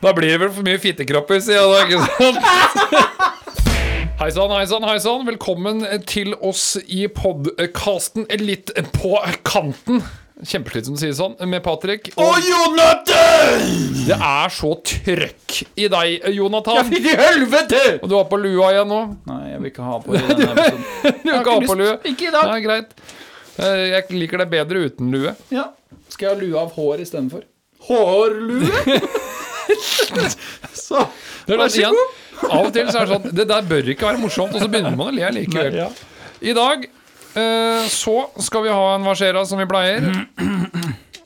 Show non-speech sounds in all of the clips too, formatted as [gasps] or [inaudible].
Da blir det vel for mye fittekropper, sier jeg da, ikke sant? [laughs] Hei sann, hei sann, hei sann. Velkommen til oss i podkasten Litt på kanten. Kjempeslitsomt å si det sånn, med Patrick. Og Jonathan! det er så trøkk i deg, Jonathan. Fytti helvete! Og du har på lua igjen nå. Nei, jeg vil ikke ha på [laughs] i episoden. [laughs] Du har ha ikke på lue. Ikke i dag. Nei, greit. Eh, Jeg liker deg bedre uten lue. Ja. Skal jeg ha lue av hår istedenfor? Hårlue? [laughs] så, Det vær så god. Av og til så er det sånn Det der bør ikke være morsomt, og så begynner man å le likevel. Ja. I dag eh, så skal vi ha en Varsera som vi pleier.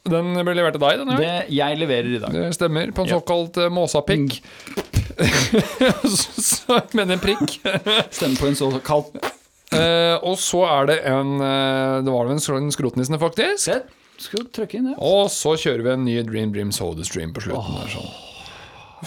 Den ble levert til deg, den. Ja. Det jeg leverer i dag. Det stemmer. På en såkalt uh, måsapikk. Så- [laughs] Men en prikk. Stemmer på en såkalt Eh, og så er det en eh, Det var vel en skro- en skrotnissene, faktisk. Skal trykke inn det? Og så kjører vi en ny Dream Dream Soda Stream på slutten. der, sånn.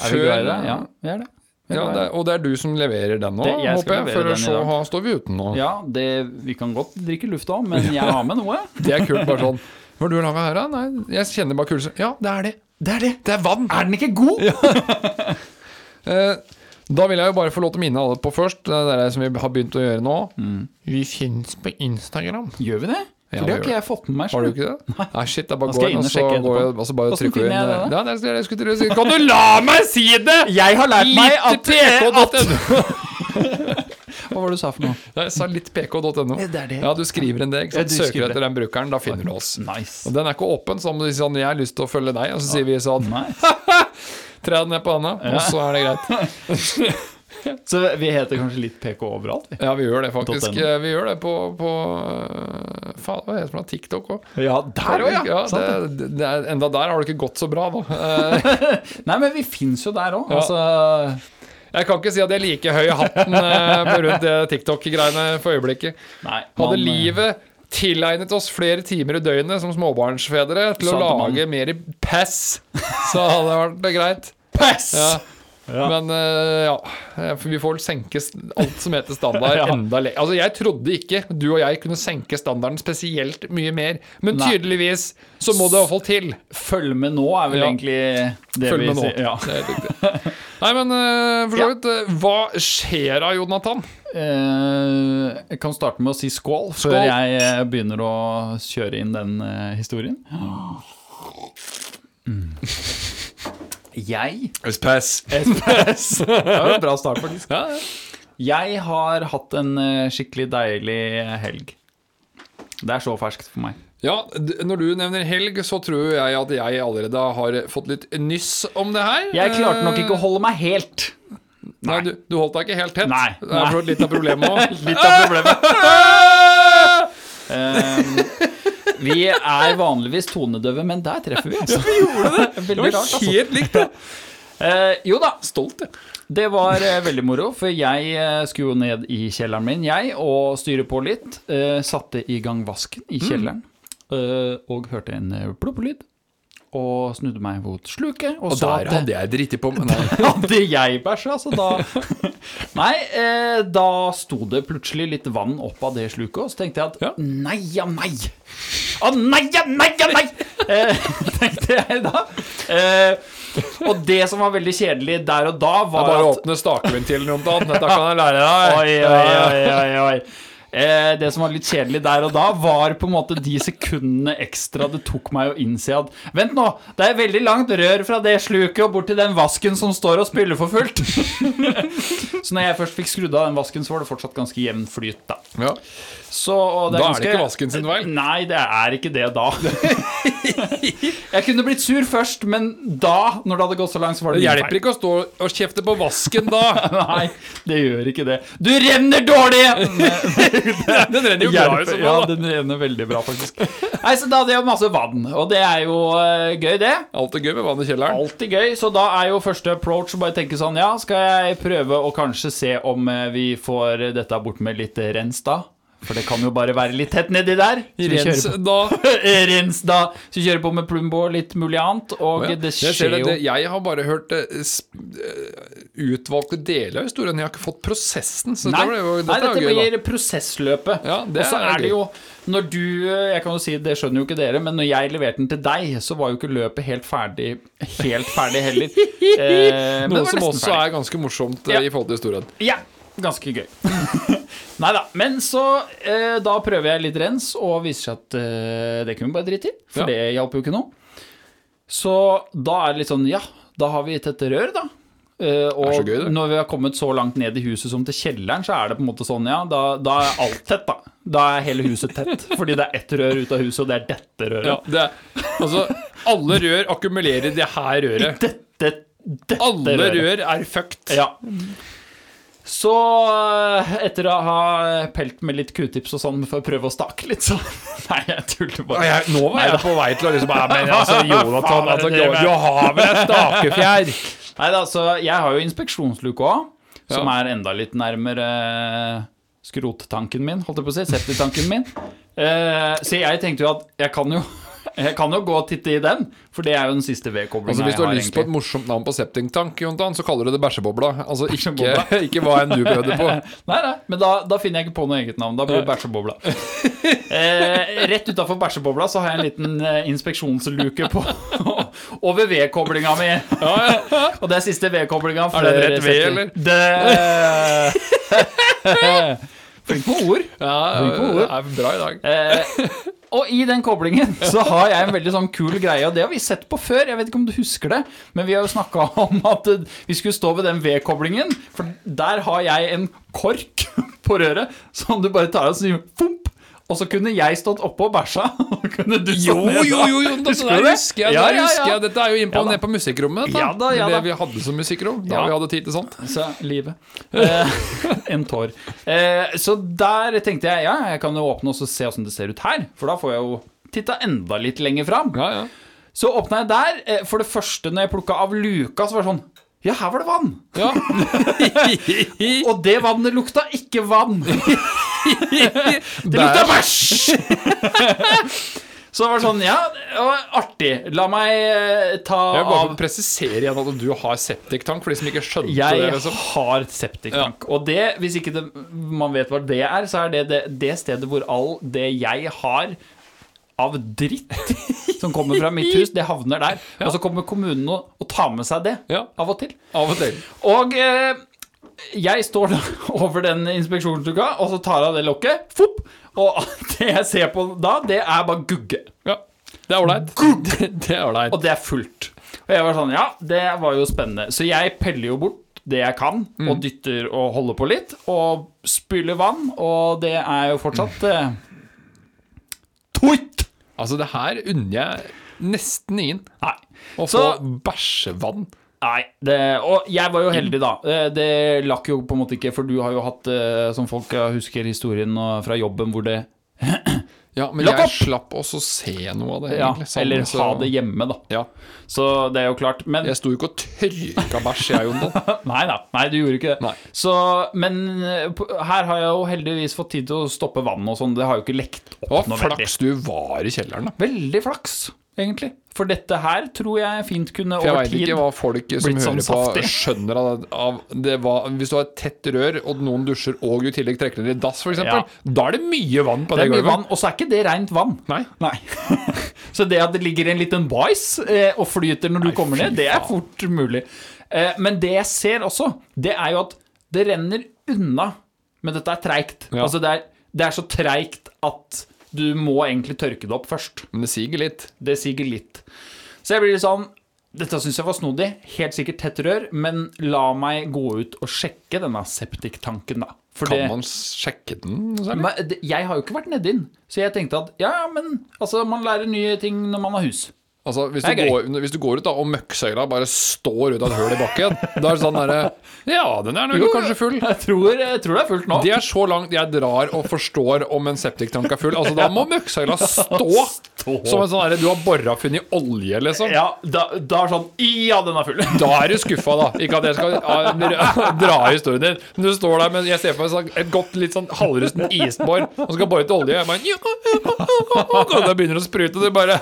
Er vi glad i det? Ja, vi er det. Ja, det, og det er du som leverer den nå, Det- jeg håper jeg. For den så ha, står vi uten nå. Ja, det, vi kan godt drikke luft òg, men jeg har med noe. [laughs] Det er kult. bare sånn Hva har du laga her, da? Nei, jeg kjenner bare kulelse. Ja, det er det. Det er det. Det er vann. Er den ikke god? Ja. [laughs] da vil jeg jo bare få lov til å minne alle på først, det er det som vi har begynt å gjøre nå. Vi finnes på Instagram. Gjør vi det? Ja, For det har ikke jeg fått med meg. Har du ikke det? Nei, shit, det er bare går jeg inn, og så går jeg, og så bare trykker du inn jeg det? Ja, det det jeg skulle si. Kan du la meg si det?! Jeg har lært meg at, at. [laughs] Hva var det du sa for noe? Jeg sa er det. Ja, du skriver en det. Ikke sant? Søker etter den brukeren, da finner du oss. Nice. Og den er ikke åpen, så om du sånn 'Jeg har lyst til å følge deg', og så sier vi sånn nice. [laughs] Tre den ned på handa, og så er det greit. [laughs] [laughs] Så vi heter kanskje litt PK overalt? vi? Ja, vi gjør det faktisk. .no. Vi gjør det på, på øh, Faen, hva heter det? TikTok òg. Ja, der òg, ja. ja det. det, det enda der har det ikke gått så bra, da. [laughs] Eh, Nei, men vi fins jo der òg. Ja. Altså Jeg kan ikke si at jeg er like høy i hatten eh, rundt TikTok-greiene for øyeblikket. Nei, Hadde livet tilegnet oss flere timer i døgnet som småbarnsfedre til å lage man. mer pass, så hadde det vært greit. Pass! Ja. Ja. Men eh, ja, vi får vel senke alt som heter standard [laughs] Ja. enda lenger. Altså, jeg trodde ikke du og jeg kunne senke standarden spesielt mye mer, men Nei. tydeligvis så må det iallfall til. Følg med nå er vel Ja. egentlig det Følg vi sier. Ja. Det er riktig. Nei, men eh, for så vidt, eh, hva skjer da, Jonathan? Eh, jeg kan starte med å si skål, Skål. før jeg eh, begynner å kjøre inn den eh, historien. Mm. Jeg Pass. [laughs] Pass. Det var en bra start, faktisk. Ja, ja. Jeg har hatt en eh, skikkelig deilig helg. Det er så ferskt for meg. Ja, når du nevner helg, så tror jeg at jeg allerede har fått litt nyss om det her. Jeg klarte nok ikke å holde meg helt. Nei, du, du holdt deg ikke helt tett. Nei, Det er litt av problemet òg. [laughs] Litt av problemet. Um, [laughs] vi er vanligvis tonedøve, men der treffer vi, altså. Vi gjorde det. [laughs] Veldig rart, altså. Helt likt, det. Eh, jo da, Stolt, jeg. det var eh, veldig moro, for jeg eh, skulle jo ned i kjelleren min, jeg, og styre på litt. Eh, satte i gang vasken i kjelleren, eh, og hørte en eh, ploppelyd. Og snudde meg mot sluket, og, Og der hadde jeg driti på meg. [laughs] Hadde jeg bæsja, så da [laughs] Nei, eh, da sto det plutselig litt vann opp av det sluket, og så tenkte jeg at Ja. nei ja nei. Å nei ja nei ja nei! Eh, [laughs] tenkte jeg da. Eh, og det som var veldig kjedelig der og da, var at bare åpne stakeventilen, Jonathan. Dette kan jeg lære deg. Oi, oi, oi, oi. Eh, det som var litt kjedelig der og da, var på en måte de sekundene ekstra det tok meg å innse at Vent nå, det er veldig langt rør fra det sluket og bort til den vasken som står og spiller for fullt. [laughs] så når jeg først fikk skrudd av den vasken, så var det fortsatt ganske jevn flyt, da. Ja. Så, Da er det ikke vasken sin feil. Nei, det er ikke det da. [laughs] jeg kunne blitt sur først, men da, når det hadde gått så langt, så var Det det hjelper feil. ikke å stå og kjefte på vasken da. [laughs] Nei, det gjør ikke det. Du renner dårlig! [laughs] Den renner jo bra. Ja, den renner veldig bra, faktisk. Nei, så da hadde jeg masse vann, og det er jo uh, gøy, det. Alt er gøy med vann i kjelleren. Alltid gøy, så da er jo første approach å bare tenke sånn Ja, skal jeg prøve å kanskje se om eh, vi får dette bort med litt rens da? For det kan jo bare være litt tett nedi der. Så Rens da [laughs] Rens da. Så vi kjører på med Plumbo og litt mulig annet, og Ja, det skjer det, jo det, Jeg har bare hørt uh, eh, utvalgte deler av historien. Jeg har ikke fått prosessen. Så Nei, dette, ble jo, nei, dette, dette jo gøy, blir prosessløpet. Ja, det og så er er det jo Når du Jeg kan jo si, det skjønner jo ikke dere, men når jeg leverte den til deg, så var jo ikke løpet helt ferdig Helt ferdig heller. [laughs] Eh, det. Noe som også ferdig. er ganske morsomt eh, Ja. i forhold til historien. Ja, ganske gøy. [laughs] Nei da. Men så eh, Da prøver jeg litt rens, og viser seg at eh, det kunne vi bare drite i. For Ja. det hjalp jo ikke noe. Så da er det litt sånn Ja, da har vi tette rør, da. Eh, og så gøy, det. når vi har kommet så langt ned i huset som til kjelleren, så er det på en måte sånn, ja, da, da er alt tett, da. Da er hele huset tett. [laughs] Fordi det er ett rør ut av huset, og det er dette røret. Ja, det er, altså, alle rør akkumulerer i det her røret. Dette, dette Alle røret. rør er fucked. Ja. Så eh, etter å ha pelt med litt q-tips og sånn for å prøve å stake litt, så [laughs] Nei, jeg tuller bare. Jeg, nå var jeg på vei til å liksom ja, Men [laughs] altså, Jonathan, altså, du har vel et stakefjær? [laughs] Nei da, så jeg har jo inspeksjonsluke òg, som Ja. er enda litt nærmere skrottanken min, holdt jeg på å si. Septitanken min. Eh, så jeg tenkte jo at jeg kan jo jeg kan jo gå og titte i den, for det er jo den siste vedkoblinga Altså, hvis du har har. lyst på et morsomt navn på septingtank, så kaller du det bæsjebobla. Altså [laughs] ikke, [laughs] ikke hva enn du prøvde på. [laughs] Nei, nei, men da, da finner jeg ikke på noe eget navn. Da blir det bæsjebobla. Eh, rett utafor bæsjebobla så har jeg en liten eh, inspeksjonsluke på over vedkoblinga mi. Og det er siste vedkoblinga Er det en rett ved, eller? Det Flink på ord. Ja, Flink på det er bra i dag. Eh, og i den koblingen [laughs] så har jeg en veldig sånn kul greie, og det har vi sett på før. Jeg vet ikke om du husker det, men vi har jo snakka [laughs] om at vi skulle stå ved den V-koblingen, for der har jeg en kork [laughs] på røret som du bare tar av og sier fomp. Og så kunne jeg stått oppå og bæsja. [laughs] Og kunne du Jo, ned jo, jo, jo det Husker det? husker jeg. Ja, det ja, husker jeg. Dette er jo inn på, Ja ned på musikkrommet. dette. Ja da, ja da. det vi hadde som musikkrom da Ja. vi hadde tid til sånt. Så livet. Eh, [laughs] en tår. Eh, så der tenkte jeg ja, jeg kan jo åpne og se åssen det ser ut her. For da får jeg jo titta enda litt lenger fram. Ja, ja. Så åpna jeg der. Eh, for det første, når jeg plukka av luka, så var det sånn Ja, her var det vann! ja. [laughs] Og det vannet lukta ikke vann. Det [laughs] lukta bæsj! [laughs] Så det var sånn Ja, det var artig. La meg ta av Jeg vil bare presisere igjen at du har septiktank, for de som ikke skjønte Jeg det. Jeg har septiktank. Og det, hvis ikke det, man vet hva det er, så er det, det det stedet hvor all det jeg har av dritt [laughs] som kommer fra mitt hus, det havner der. Og så kommer kommunen og, og tar med seg det Ja. av og til. Av og til. Og eh, jeg står da [laughs] over den inspeksjonsluka, og så tar jeg av det lokket. Fopp, og [laughs] det jeg ser på da, det er bare gugge. Ja. [laughs] Det er ålreit. Og det er fullt. Og jeg var sånn, ja, det var jo spennende. Så jeg peller jo bort det jeg kan, og dytter og holder på litt, og spyler vann, og det er jo fortsatt eh, Toit! Altså, det her unner jeg nesten ingen. Nei. Å få bæsjevann. Nei, det, og jeg var jo heldig da Eh, Det lakk jo på en måte ikke For du har jo hatt, eh, som folk husker historien fra jobben Hvor det, Ja, men Lock jeg opp! slapp også se noe av det. ja, egentlig, sånn, eller så- ha det hjemme da Ja. Så det er jo klart Men Jeg sto jo ikke og tørka bæsj, jeg, Jonathan. [laughs] Nei da, nei du gjorde ikke det Nei. Så, men eh, her har jeg jo heldigvis fått tid til å stoppe vann og sånn Det har jo ikke lekt opp noe veldig flaks du var i kjelleren, da. Veldig flaks, egentlig For dette her tror jeg fint kunne over tid For jeg over veit tid ikke hva folk som hører sånn på, skjønner av, av det var, Hvis du har et tett rør, og noen dusjer, og i tillegg trekker ned i dass, f.eks., Ja. da er det mye vann på Det det, gulvet. og så er ikke det rent vann Nei. Nei. [laughs] så det at det ligger en liten bæsj eh, og flyter når du Nei, kommer ned, det er fort mulig. Eh, men det jeg ser også, det er jo at det renner unna. Men dette er treigt. Ja. Altså det er, det er så treigt at du må egentlig tørke det opp først. Men det siger litt. Det siger litt. Så jeg blir litt sånn Dette syns jeg var snodig. Helt sikkert tett rør, men la meg gå ut og sjekke denne septiktanken, da. For Kan det- man sjekke den? særlig? men jeg har jo ikke vært nedi den, så jeg tenkte at ja, ja, men altså, man lærer nye ting når man har hus. Altså, hvis, du går, hvis du går ut da, og møkksøyla bare står ut av et hull i bakken, da er det sånn derre [laughs] Ja, den er nok kanskje full. Jeg tror, jeg tror det er fullt nå. Det er så langt jeg drar og forstår om en septiktank er full. Altså, da [laughs] må møkksøyla [laughs] stå stå. Som en sånn derre du har bora og funnet olje, liksom. Ja, da, da er sånn Ja, den er full. Da er du skuffa, da. Ikke at jeg skal ja, dra i historien din. Men du står der med Jeg ser for meg sånn, et godt litt sånn halvrusten isbor og skal bore etter olje. Jeg bare, ja, ja, ja, ja, og det begynner å sprute, og du bare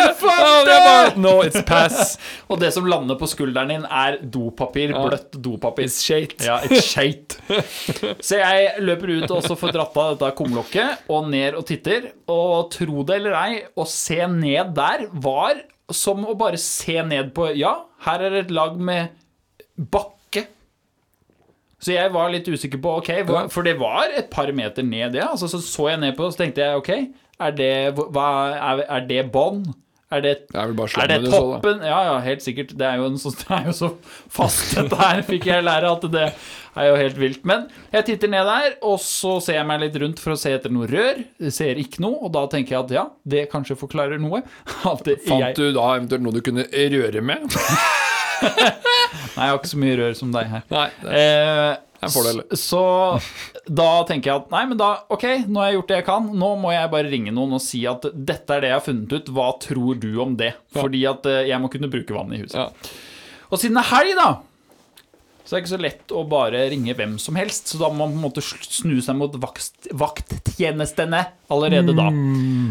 Jeg fant det! Bare, no, it's pass. Og det som lander på skulderen din, er dopapir. Bløtt dopapir. It's shate. Ja, it's shate. [laughs] Så jeg løper ut og så får dratt av dette kumlokket og ned og titter. Og tro det eller ei, å se ned der var som å bare se ned på Ja, her er et lag med bakke. Så jeg var litt usikker på Ok, hva, for det var et par meter ned, det. Altså, så så jeg ned på det, så tenkte jeg ok, er det, hva, er, er det bånn? Er det, Det er er det toppen? så? Ja, ja, helt sikkert. Det er jo, en så, [laughs] det er jo så fast dette her, fikk jeg lære, at det er jo helt vilt. Men jeg titter ned der, og så ser jeg meg litt rundt for å se etter noe rør. Jeg ser ikke noe, og da tenker jeg at ja, det kanskje forklarer noe. [laughs] Fant jeg, du da eventuelt noe du kunne røre med? [laughs] [laughs] Nei, jeg har ikke så mye rør som deg her. Nei. Eh, en fordel. s- Så da tenker jeg at nei, men da, ok, nå har jeg gjort det jeg kan. Nå må jeg bare ringe noen og si at dette er det jeg har funnet ut. Hva tror du om det? Fordi at eh, jeg må kunne bruke vannet i huset. Ja. Og siden det er helg, da, så det er ikke så lett å bare ringe hvem som helst. Så da må man på en måte snu seg mot vakt, vakttjenestene allerede da.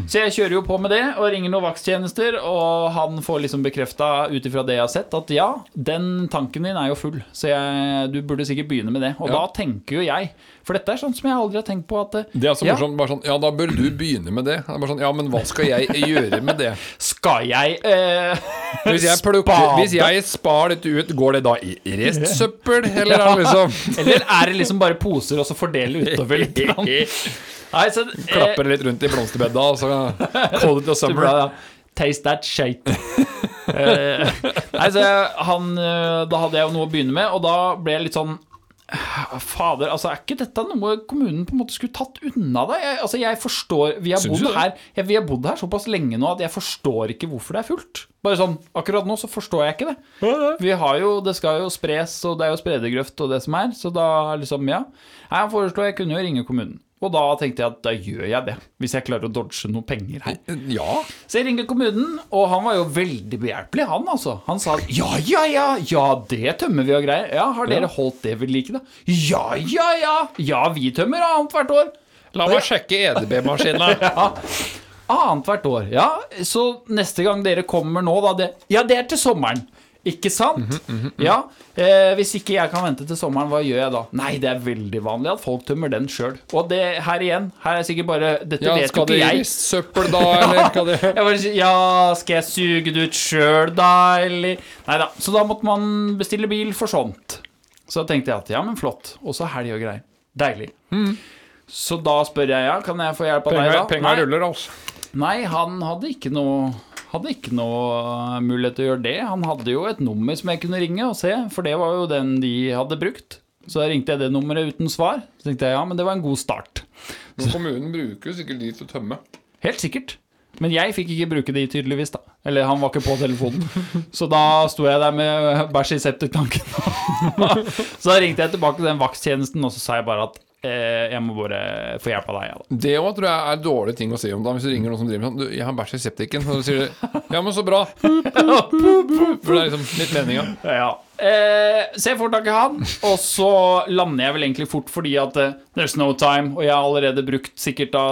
Så jeg kjører jo på med det og ringer noen vakttjenester, og han får liksom bekrefta ut ifra det jeg har sett, at ja, den tanken din er jo full, så jeg, du burde sikkert begynne med det. Og Ja. da tenker jo jeg, for dette er sånn som jeg aldri har tenkt på at eh, Det er så ja, morsomt. Bare sånn, ja, da bør du begynne med det. Det bare sånn, ja, men hva skal jeg gjøre med det? Skal jeg eh, Hvis jeg, plukker, [laughs] hvis jeg spar dette ut, går det da i restsøppel, eller er det liksom Eller er det liksom bare poser og så fordele utover litt? [laughs] Nei, så, Klapper litt rundt i blomsterbedda, og så call it a [laughs] summer. ble, ja. Taste that shit. [laughs] Eh, nei, så han, eh, da hadde jeg jo noe å begynne med, og da ble jeg litt sånn Fader, altså er ikke dette noe kommunen på en måte skulle tatt unna deg? Jeg, altså jeg forstår Vi har, bodd her, jeg, vi har bodd her såpass lenge nå at jeg forstår ikke hvorfor det er fullt. Bare sånn, Akkurat nå så forstår jeg ikke det. Vi har jo, Det skal jo spres, og det er jo spredegrøft og det som er, så da liksom, ja. Nei, Han foreslo jeg kunne jo ringe kommunen. Og da tenkte jeg at da gjør jeg det, hvis jeg klarer å dodge noen penger her. Ja. Så jeg ringer kommunen, og han var jo veldig behjelpelig, han altså. Han sa ja, ja, ja, ja, det tømmer vi og greier. Ja, har dere holdt det ved like, da? Ja, ja, ja, ja, vi tømmer annethvert år. La meg sjekke EDB-maskina. [laughs] Ja, annethvert år. Ja, så neste gang dere kommer nå, da det, Ja, det er til sommeren. Ikke sant? Ja. Eh, hvis ikke jeg kan vente til sommeren, hva gjør jeg da? Nei, det er veldig vanlig at folk tømmer den sjøl. Og det her igjen, her er sikkert bare Dette Ja, vet jo skal det ikke jeg. søppel da, [laughs] eller skal det bare ja, skal jeg suge det ut sjøl, da, eller Nei da. Så da måtte man bestille bil for sånt. Så tenkte jeg at ja, men flott. Og så helg og greier. Deilig. Så da spør jeg ja, kan jeg få hjelp av deg, da? penga ruller, altså. Nei, han hadde ikke noe hadde ikke noe mulighet til å gjøre det. Han hadde jo et nummer som jeg kunne ringe og se, for det var jo den de hadde brukt. Så ringte jeg det nummeret uten svar. Så tenkte jeg ja, men det var en god start. Men kommunen bruker jo sikkert de til å tømme. Helt sikkert. Men jeg fikk ikke bruke de, tydeligvis. da Eller han var ikke på telefonen. [laughs] Så da sto jeg der med bæsj i septiktanken. [laughs] [laughs] så da ringte jeg tilbake til den vakttjenesten, og så sa jeg bare at jeg må bare få hjelp av deg. Ja. Det òg tror jeg er dårlig ting å si om da. Hvis du ringer noen som driver med sånn 'Jeg har bæsj i septiken', og så sier du [laughs] 'Ja, men så bra'. [laughs] For det er liksom litt meninga. Ja. Eh, så jeg får tak i han, og så lander jeg vel egentlig fort fordi at eh, there's no time, og jeg har allerede brukt sikkert da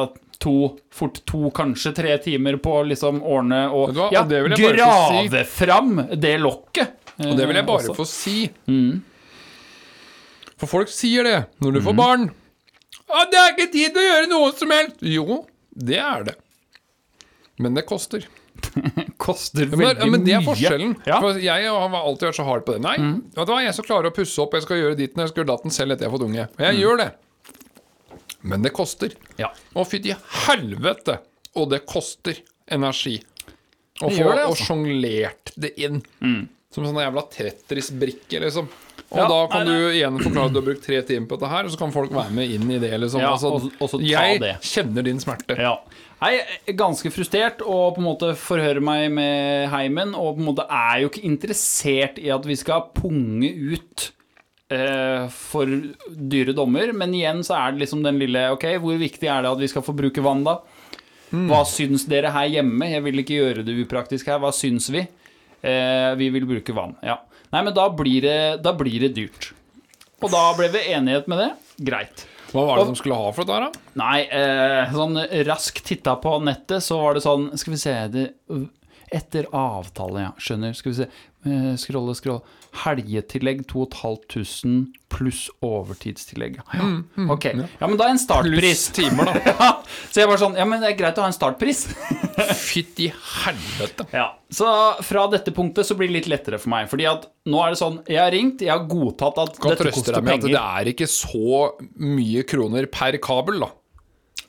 to, fort to, kanskje tre timer på å liksom ordne og ja, det bare få si. grave fram det lokket. Og det vil jeg bare Eh, også. få si. For folk sier det når du får barn. Å, 'Det er ikke tid til å gjøre noe som helst!' Jo, det er det. Men det koster. [laughs] koster veldig mye. ja, men det er forskjellen. Ja. For jeg har alltid vært så hard på det. Nei, vet du hva, jeg skal klare å pusse opp, jeg skal gjøre ditten, jeg skal gjøre datten selv etter jeg har fått unge. Og jeg gjør det. Men det koster. Ja. Å, fytti helvete! Og det koster energi. Å Det få gjør det, og altså. sjonglert det inn. Som en sånn jævla Tetris-brikke, liksom. Og Ja, da kan nei, du igjen forklare at du har brukt tre timer på dette her, og så kan folk være med inn i det, liksom. Ja, altså, og- og så ta jeg det. kjenner din smerte. Ja. Jeg er ganske frustrert og på en måte forhører meg med heimen, og på en måte er jo ikke interessert i at vi skal punge ut eh, for dyre dommer, men igjen så er det liksom den lille Ok, hvor viktig er det at vi skal få bruke vann, da? Hva syns dere her hjemme? Jeg vil ikke gjøre det upraktisk her. Hva syns vi? Eh, vi vil bruke vann. Ja. Nei, men da blir, det, da blir det dyrt. Og da ble vi enighet med det. Greit. Hva var det de skulle ha for dette her, da? Nei, eh, sånn raskt titta på nettet, så var det sånn Skal vi se det, Etter avtale, ja. Skjønner. Skal vi se. Skrolle, scrolle, scrolle. Helgetillegg 2500 pluss overtidstillegg. Ja, ok. Ja, men da er en startpris. Pluss timer, da. [laughs] Ja, så jeg var sånn Ja, men det er greit å ha en startpris. [laughs] Fytti helvete. Ja, Så fra dette punktet så blir det litt lettere for meg. Fordi at nå er det sånn Jeg har ringt, jeg har godtatt at Kan dette trøste koster deg med at penger. det er ikke så mye kroner per kabel, da.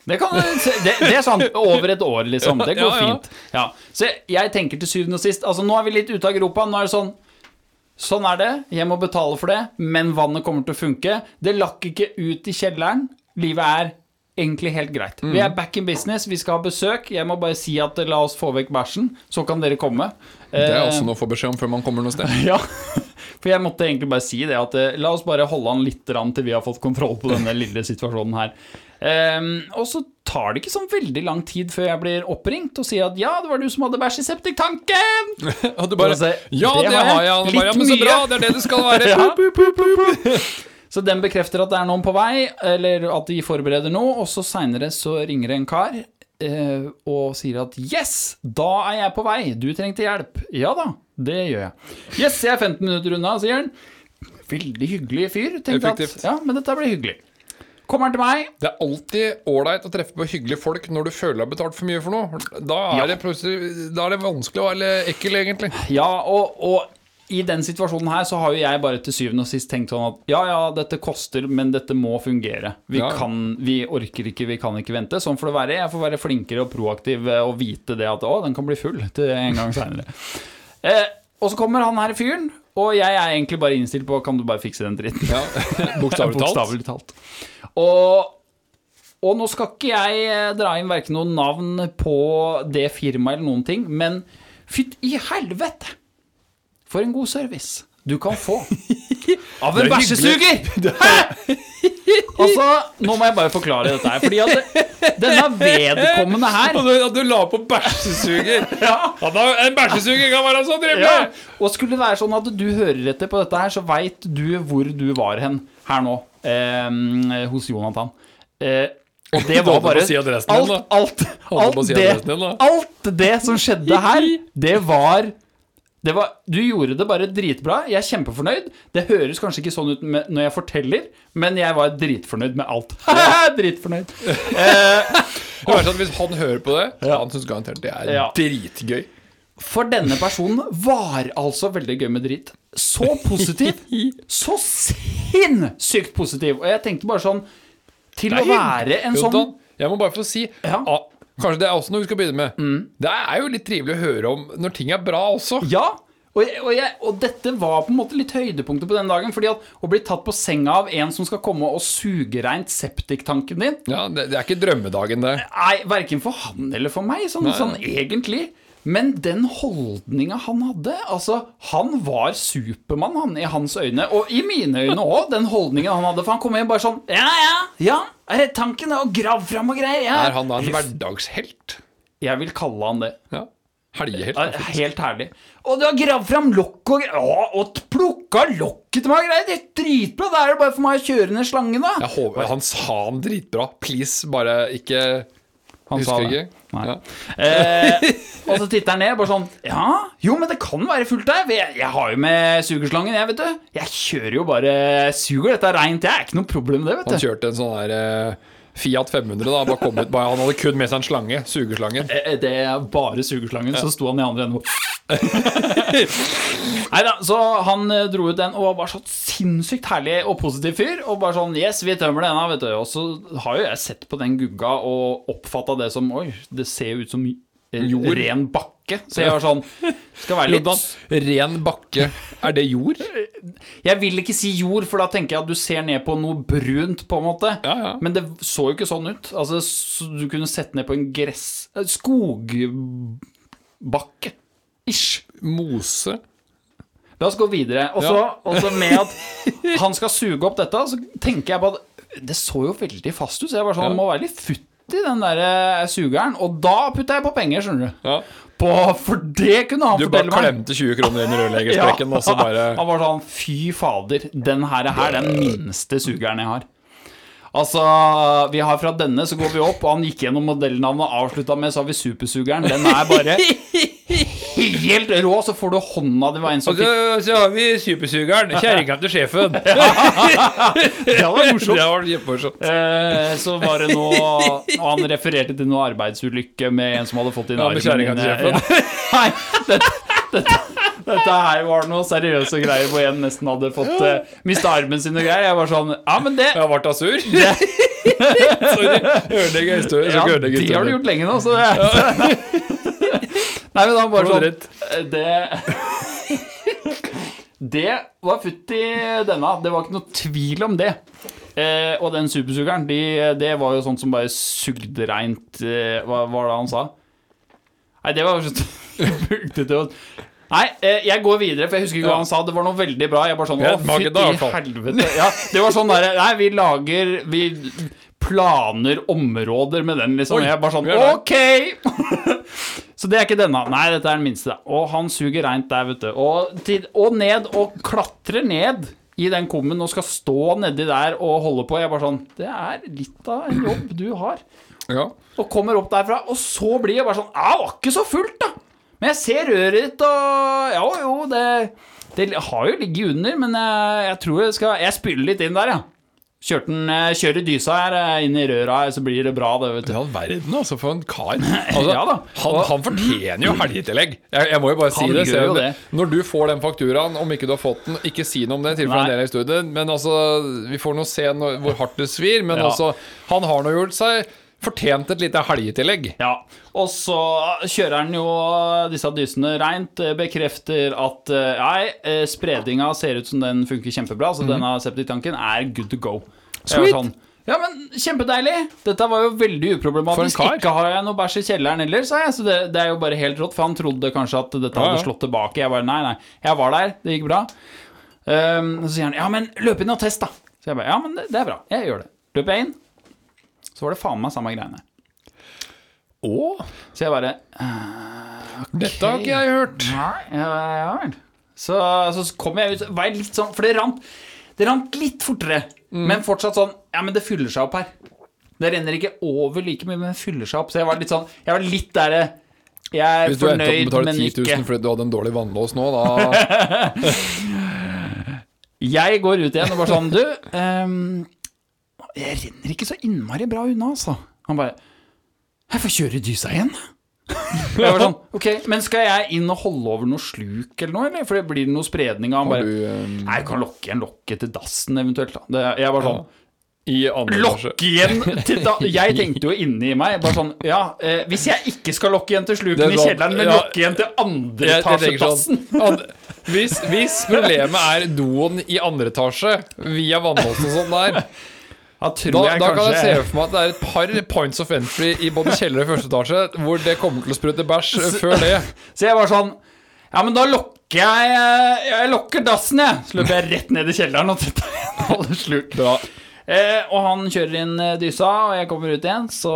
Det, kan, det, det er sånn over et år, liksom. Det går Ja, ja. fint. Ja. Så jeg, jeg tenker til syvende og sist Altså, nå er vi litt ute av gropa. Nå er det sånn Sånn er det. Jeg må betale for det, men vannet kommer til å funke. Det lakk ikke ut i kjelleren. Livet er egentlig helt greit. Vi Mm. er back in business, vi skal ha besøk. Jeg må bare si at la oss få vekk bæsjen, så kan dere komme. Det er Eh, også noe å få beskjed om før man kommer noe sted. [laughs] ja, for jeg måtte egentlig bare si det at eh, la oss bare holde han litt til vi har fått kontroll på denne lille situasjonen her. Ehm, og så tar det ikke sånn veldig lang tid før jeg blir oppringt og sier at ja, det var du som hadde bæsj i septiktanken. [laughs] Og du bare så- Ja, det det, har jeg, Anne Maria. Men så bra. Det er det det skal være. [laughs] Ja. Pup, pup, pup, pup, pup. Så den bekrefter at det er noen på vei, eller at de forbereder noe, og så seinere så ringer det en kar eh, og sier at yes, da er jeg på vei, du trengte hjelp. Ja da, det gjør jeg. Yes, jeg er 15 minutter unna, sier han. Veldig hyggelig fyr. Tenkte Effektivt. At, ja, men dette blir hyggelig. Kommer han til meg, Det er alltid ålreit å treffe på hyggelige folk når du føler du har betalt for mye for noe. Da er, Ja. det, da er det vanskelig å være ekkel, egentlig. Ja, og, og i den situasjonen her så har jo jeg bare til syvende og sist tenkt sånn at ja, ja, dette koster, men dette må fungere. Vi Ja. kan, vi orker ikke, vi kan ikke vente. Sånn får det være. Jeg får være flinkere og proaktiv eh, og vite det at å, den kan bli full til en gang seinere. [laughs] Eh, og så kommer han her fyren, og jeg er egentlig bare innstilt på kan du bare fikse den dritten. Ja, [laughs] Bokstavelig talt. Talt. Og, og nå skal ikke jeg eh, dra inn verken noe navn på det firmaet eller noen ting, men fytt i helvete! For en god service du kan få [laughs] av en er bæsjesuger! [laughs] Altså, nå må jeg bare forklare dette her, fordi at denne vedkommende her Og du, at du la på bæsjesuger. [laughs] ja, Ja, en bæsjesuger kan være så trivelig! Ja, og skulle det være sånn at du hører etter på dette her, så veit du hvor du var hen her nå, eh, hos Jonathan. Eh, og det var bare alt, alt, alt, si det, din, alt det som skjedde her, det var var, du gjorde det bare dritbra. Jeg er kjempefornøyd. Det høres kanskje ikke sånn ut med, når jeg forteller, men jeg var dritfornøyd med alt. [laughs] dritfornøyd. Eh, og, er Hvis han hører på det, han syns garantert det er Ja. dritgøy. For denne personen var altså veldig gøy med drit. Så positiv. [laughs] Så sinnssykt positiv. Og jeg tenkte bare sånn Til å være en sånn Jeg må bare få si Ja. Kanskje det er også noe vi skal begynne med. Det er jo litt trivelig å høre om når ting er bra også. Ja. Og, jeg, og, jeg, og dette var på en måte litt høydepunktet på den dagen. Fordi at å bli tatt på senga av en som skal komme og suge reint septiktanken din Ja, det, det er ikke drømmedagen, det. Nei, verken for han eller for meg, sånn, sånn egentlig. Men den holdninga han hadde Altså, han var Supermann, han, i hans øyne. Og i mine øyne òg, den holdningen han hadde. For han kom inn bare sånn Ja, ja, ja, er det tanken? Og grav fram og greier. Ja. Er han da en hverdagshelt? Jeg vil kalle han det. Ja. Helgehelt. Helt herlig. Og du har gravd fram lokk og greier. Og plukka lokket til meg og greier. Det er dritbra. Da er det bare for meg å kjøre ned slangen, da. Jeg håper Han sa han dritbra. Please, bare ikke Han sa Husker det. ikke. Nei. Ja. Eh, og så titter han ned, bare sånn Ja, jo, men det kan være fullt der. Jeg, jeg har jo med sugerslangen, jeg, vet du. Jeg kjører jo bare Suger dette reint, jeg. Er ikke noe problem med det, vet du. Han kjørte en sånn der eh, Fiat 500. da bare kom ut, bare, Han hadde kun med seg en slange. Sugeslangen. Eh, Det er bare sugerslangen, så sto han i andre enden. [laughs] Nei da, så han eh, dro ut den og var sånn sinnssykt herlig og positiv fyr. Og bare sånn Yes, vi tømmer denne, vet du. Og så har jo jeg sett på den gugga og oppfatta det som Oi, det ser jo ut som eh, Jord. ren bakke. Så jeg var sånn Skal være litt Jonathan, ren bakke. Er det jord? Jeg vil ikke si jord, for da tenker jeg at du ser ned på noe brunt, på en måte. Ja, ja. Men det så jo ikke sånn ut. Altså, så du kunne sett ned på en gress... eh, Skogbakke. Ish. Mose? La oss gå videre. Og så ja. med at han skal suge opp dette, så tenker jeg på at det så jo veldig fast ut. Så jeg var sånn, det må være litt futt i den der eh, sugeren, og da putta jeg på penger, skjønner du. Ja. På, for det kunne han Du bare fortelle meg. klemte 20 kroner inn i rørleggersprekken, [laughs] og så bare Han var sånn Fy fader, den her, her er den minste sugeren jeg har. Altså, vi har fra denne, så går vi opp, og han gikk gjennom modellnavnet og avslutta med så har vi supersugeren. Den er bare [laughs] helt rå, så får du hånda Det var en som Og så, så har vi supersugeren. [laughs] Kjerringa til sjefen. [laughs] Det var morsomt. Det var kjempemorsomt. Eh, så var det noe Og han refererte til noe arbeidsulykke med en som hadde fått inn Ja, kjerringa til Ja. [laughs] Nei, dette, dette, dette her var noe seriøse greier hvor en nesten hadde fått uh, mista armen sin og greier. Jeg var sånn Ja, men det Jeg ble hun sur? Sorry. Ødelegger historien. Ja, det har du gjort lenge nå, så det Nei, men han bare sånn. Det [laughs] Det var futt i denne. Det var ikke noe tvil om det. Eh, og den supersugeren, de, det var jo sånt som bare sugde reint eh, Hva var det han sa? Nei, det var jo sånn [laughs] Brukte til å Nei, eh, jeg går videre, for jeg husker ikke hva han sa. Det var noe veldig bra. Jeg bare sånn Å, fytti helvete. Ja, det var sånn derre Nei, vi lager Vi planer områder med den, liksom. Oi, jeg bare sånn. OK! [laughs] Så det er ikke denne. Nei, dette er den minste. Og han suger reint der, vet du. Og, til, og ned, og klatrer ned i den kummen og skal stå nedi der og holde på. Jeg bare sånn Det er litt av en jobb du har. Ja. Og kommer opp derfra, og så blir jeg bare sånn det var ikke så fullt, da. Men jeg ser røret ditt, og Jo, jo, det, det har jo ligget under, men jeg, jeg tror jeg skal Jeg spyler litt inn der, ja. Kjørte den, eh, kjører dysa her eh, inn i røra, så blir det bra, det, vet du. I all verden, altså, for en kar. [laughs] Altså, Ja han, han fortjener jo helgetillegg. Jeg, jeg må jo bare si det. jo det. Når du får den fakturaen, om ikke du har fått den, ikke si noe om det, i tilfelle del av studiet Men altså, vi får nå se hvor hardt det svir. Men Ja. altså, han har nå gjort seg fortjent et lite helgetillegg. Ja, og så kjører han jo disse dysene reint, eh, bekrefter at eh, nei, eh, spredninga ser ut som den funker kjempebra, så denne septiktanken er good to go. Sweet. Sånn, ja, men kjempedeilig! Dette var jo veldig uproblematisk. Ikke har jeg noe bæsj i kjelleren heller, sa jeg, så det, det er jo bare helt rått, for han trodde kanskje at dette hadde slått tilbake. Jeg bare nei, nei, jeg var der, det gikk bra. Um, så sier han ja, men løp inn og test, da. Så jeg bare ja, men det, det er bra, jeg gjør det. Løper jeg inn, så var det faen meg samme greiene. Å, Så jeg bare dette har ikke jeg hørt. Nei, ja, ja vel. Så, så kom jeg ut var jeg litt sånn For det rant, det rant litt fortere. Mm. Men fortsatt sånn Ja, men det fyller seg opp her. Det renner ikke over like mye, men det fyller seg opp. Så jeg var litt sånn Jeg var litt der Jeg er Hvis du endte opp med å fornøyd, betale men 10 000 fordi du hadde en dårlig vannlås nå, da [laughs] Jeg går ut igjen og bare sånn Du, ehm, jeg renner ikke så innmari bra unna, altså. Han bare Jeg får kjøre dysa igjen. [laughs] Jeg var sånn, ok, Men skal jeg inn og holde over noe sluk eller noe, eller? For det blir noe spredning av han bare du um... Nei, du kan lokke igjen lokket til dassen eventuelt. da det, Jeg var sånn i andre etasje? Lokke igjen til da [laughs] Jeg tenkte jo inni meg bare sånn Ja, eh, hvis jeg ikke skal lokke igjen til sluken i kjelleren, men ja. lokke igjen til andre etasje Dassen [laughs] etasjedassen sånn hvis, hvis problemet er doen i andre etasje via vannlåsen og sånn der, Da da, jeg da kan jeg se for meg at det er et par points of entry i både kjeller og første etasje hvor det kommer til å sprute bæsj før det. [laughs] Så jeg var sånn Ja, men da lokker jeg eh, Jeg lokker dassen, jeg. Så løper jeg rett ned i kjelleren og tetter igjen alle sluk. Bra. Eh, og han kjører inn eh, dysa, og jeg kommer ut igjen så,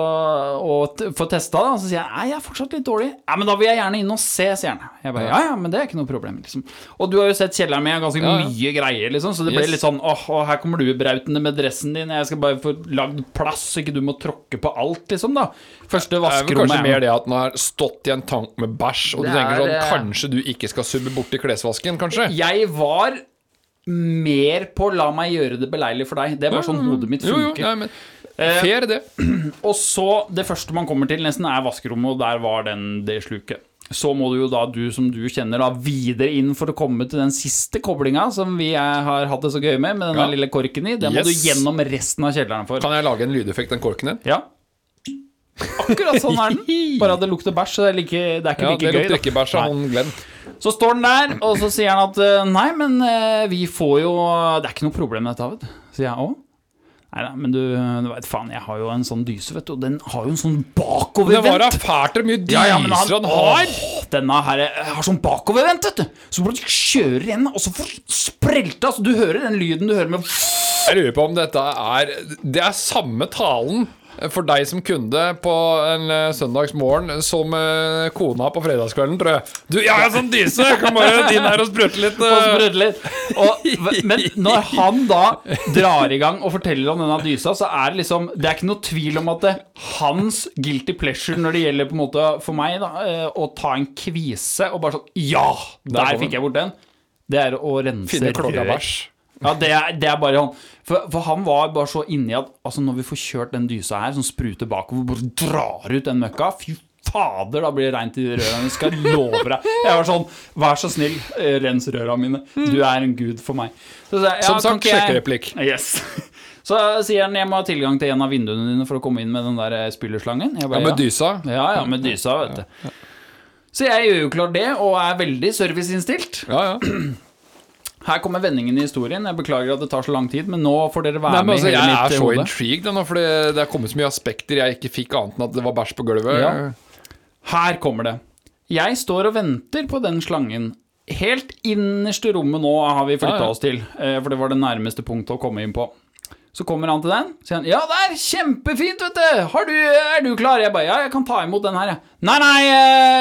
og får testa det. Og så sier jeg nei, jeg er fortsatt litt dårlig. Ja, men da vil jeg gjerne inn og se, sier han. Jeg bare, ja, ja, men det er ikke noe problem. liksom Og du har jo sett kjelleren min, ganske Ja, ja. mye greier, liksom. Så det Yes. litt sånn åh, oh, her kommer du brautende med dressen din. Jeg skal bare få lagd plass, så ikke du må tråkke på alt, liksom. da Første Det er vel vaskerommet kanskje er- mer det at den har stått i en tank med bæsj, og du tenker sånn eh, Kanskje du ikke skal subbe borti klesvasken, kanskje? Jeg var mer på la meg gjøre det beleilig for deg. Det er bare sånn hodet mitt Jo, jo, funker. nei, men Eh, Fair, det. [clears throat] Og så, det første man kommer til nesten er vaskerommet, og der var den det sluket. Så må du jo da, du som du kjenner, da videre inn for å komme til den siste koblinga som vi er, har hatt det så gøy med, med den Ja. lille korken i. Den må du gjennom resten av kjelleren for. Kan jeg lage en lydeffekt, den korken din? Ja. Akkurat sånn er den. [laughs] Bare at det lukter bæsj, så det er, like, det er ikke Ja, like det gøy. lukter ikke bæsj han Glenn. Så står den der, og så sier han at eh, Nei, men eh, vi får jo Det er ikke noe problem med dette, vet du. Sier jeg òg. Nei da, men du, du veit faen, jeg har jo en sånn dyse, vet du, og den har jo en sånn Det var bakovervendt. da fælt hvor mye Ja, ja, han, han har! Denne her eh, har sånn bakovervendt, vet du. Så bare kjører igjen, og så får sprelta. Altså, du hører den lyden du hører med Jeg lurer på om dette er Det er samme talen for deg som kunde på en eh, søndagsmorgen som eh, kona på fredagskvelden, tror jeg. Du, jeg er sånn dyse! Jeg kan bare inn her og sprøyte litt. og eh. sprøyte litt. Og, men når han da drar i gang og forteller om denne dysa, så er det liksom Det er ikke noe tvil om at det, hans guilty pleasure når det gjelder på en måte for meg da, eh, å ta en kvise og bare sånn Ja! Der fikk jeg bort den. Det er å rense rør. Ja, det er, det er bare han. For, for han var bare så inni at altså når vi får kjørt den dysa her, som spruter bakover, bare drar ut den møkka Fy fader, da blir det reint i rørene. Jeg skal love deg. Jeg var sånn Vær så snill, eh, rens røra mine. Du er en gud for meg. Så, så, ja, Som sagt, sjekkereplikk. Yes. [laughs] Så sier han jeg må ha tilgang til en av vinduene dine for å komme inn med den der eh, spylerslangen. Jeg Ja, med dysa. Ja, ja, med dysa, vet du. Så jeg gjør jo klart det, og er veldig serviceinnstilt. Ja, ja. [clears throat] Her kommer vendingen i historien. Jeg beklager at det tar så lang tid, men nå får dere være Nei, med altså, hele jeg mitt er så hodet. intrigued nå, for det er kommet så mye aspekter jeg ikke fikk annet enn at det var bæsj på gulvet. Ja. Her kommer det. Jeg står og venter på den slangen. Helt innerste rommet nå har vi flytta Ja, ja. oss til, eh, for det var det nærmeste punktet å komme inn på. Så kommer han til den, sier han 'Ja, det er kjempefint, vet du. Har du, er du klar?' Jeg bare 'Ja, jeg kan ta imot den her, jeg'. 'Nei, nei,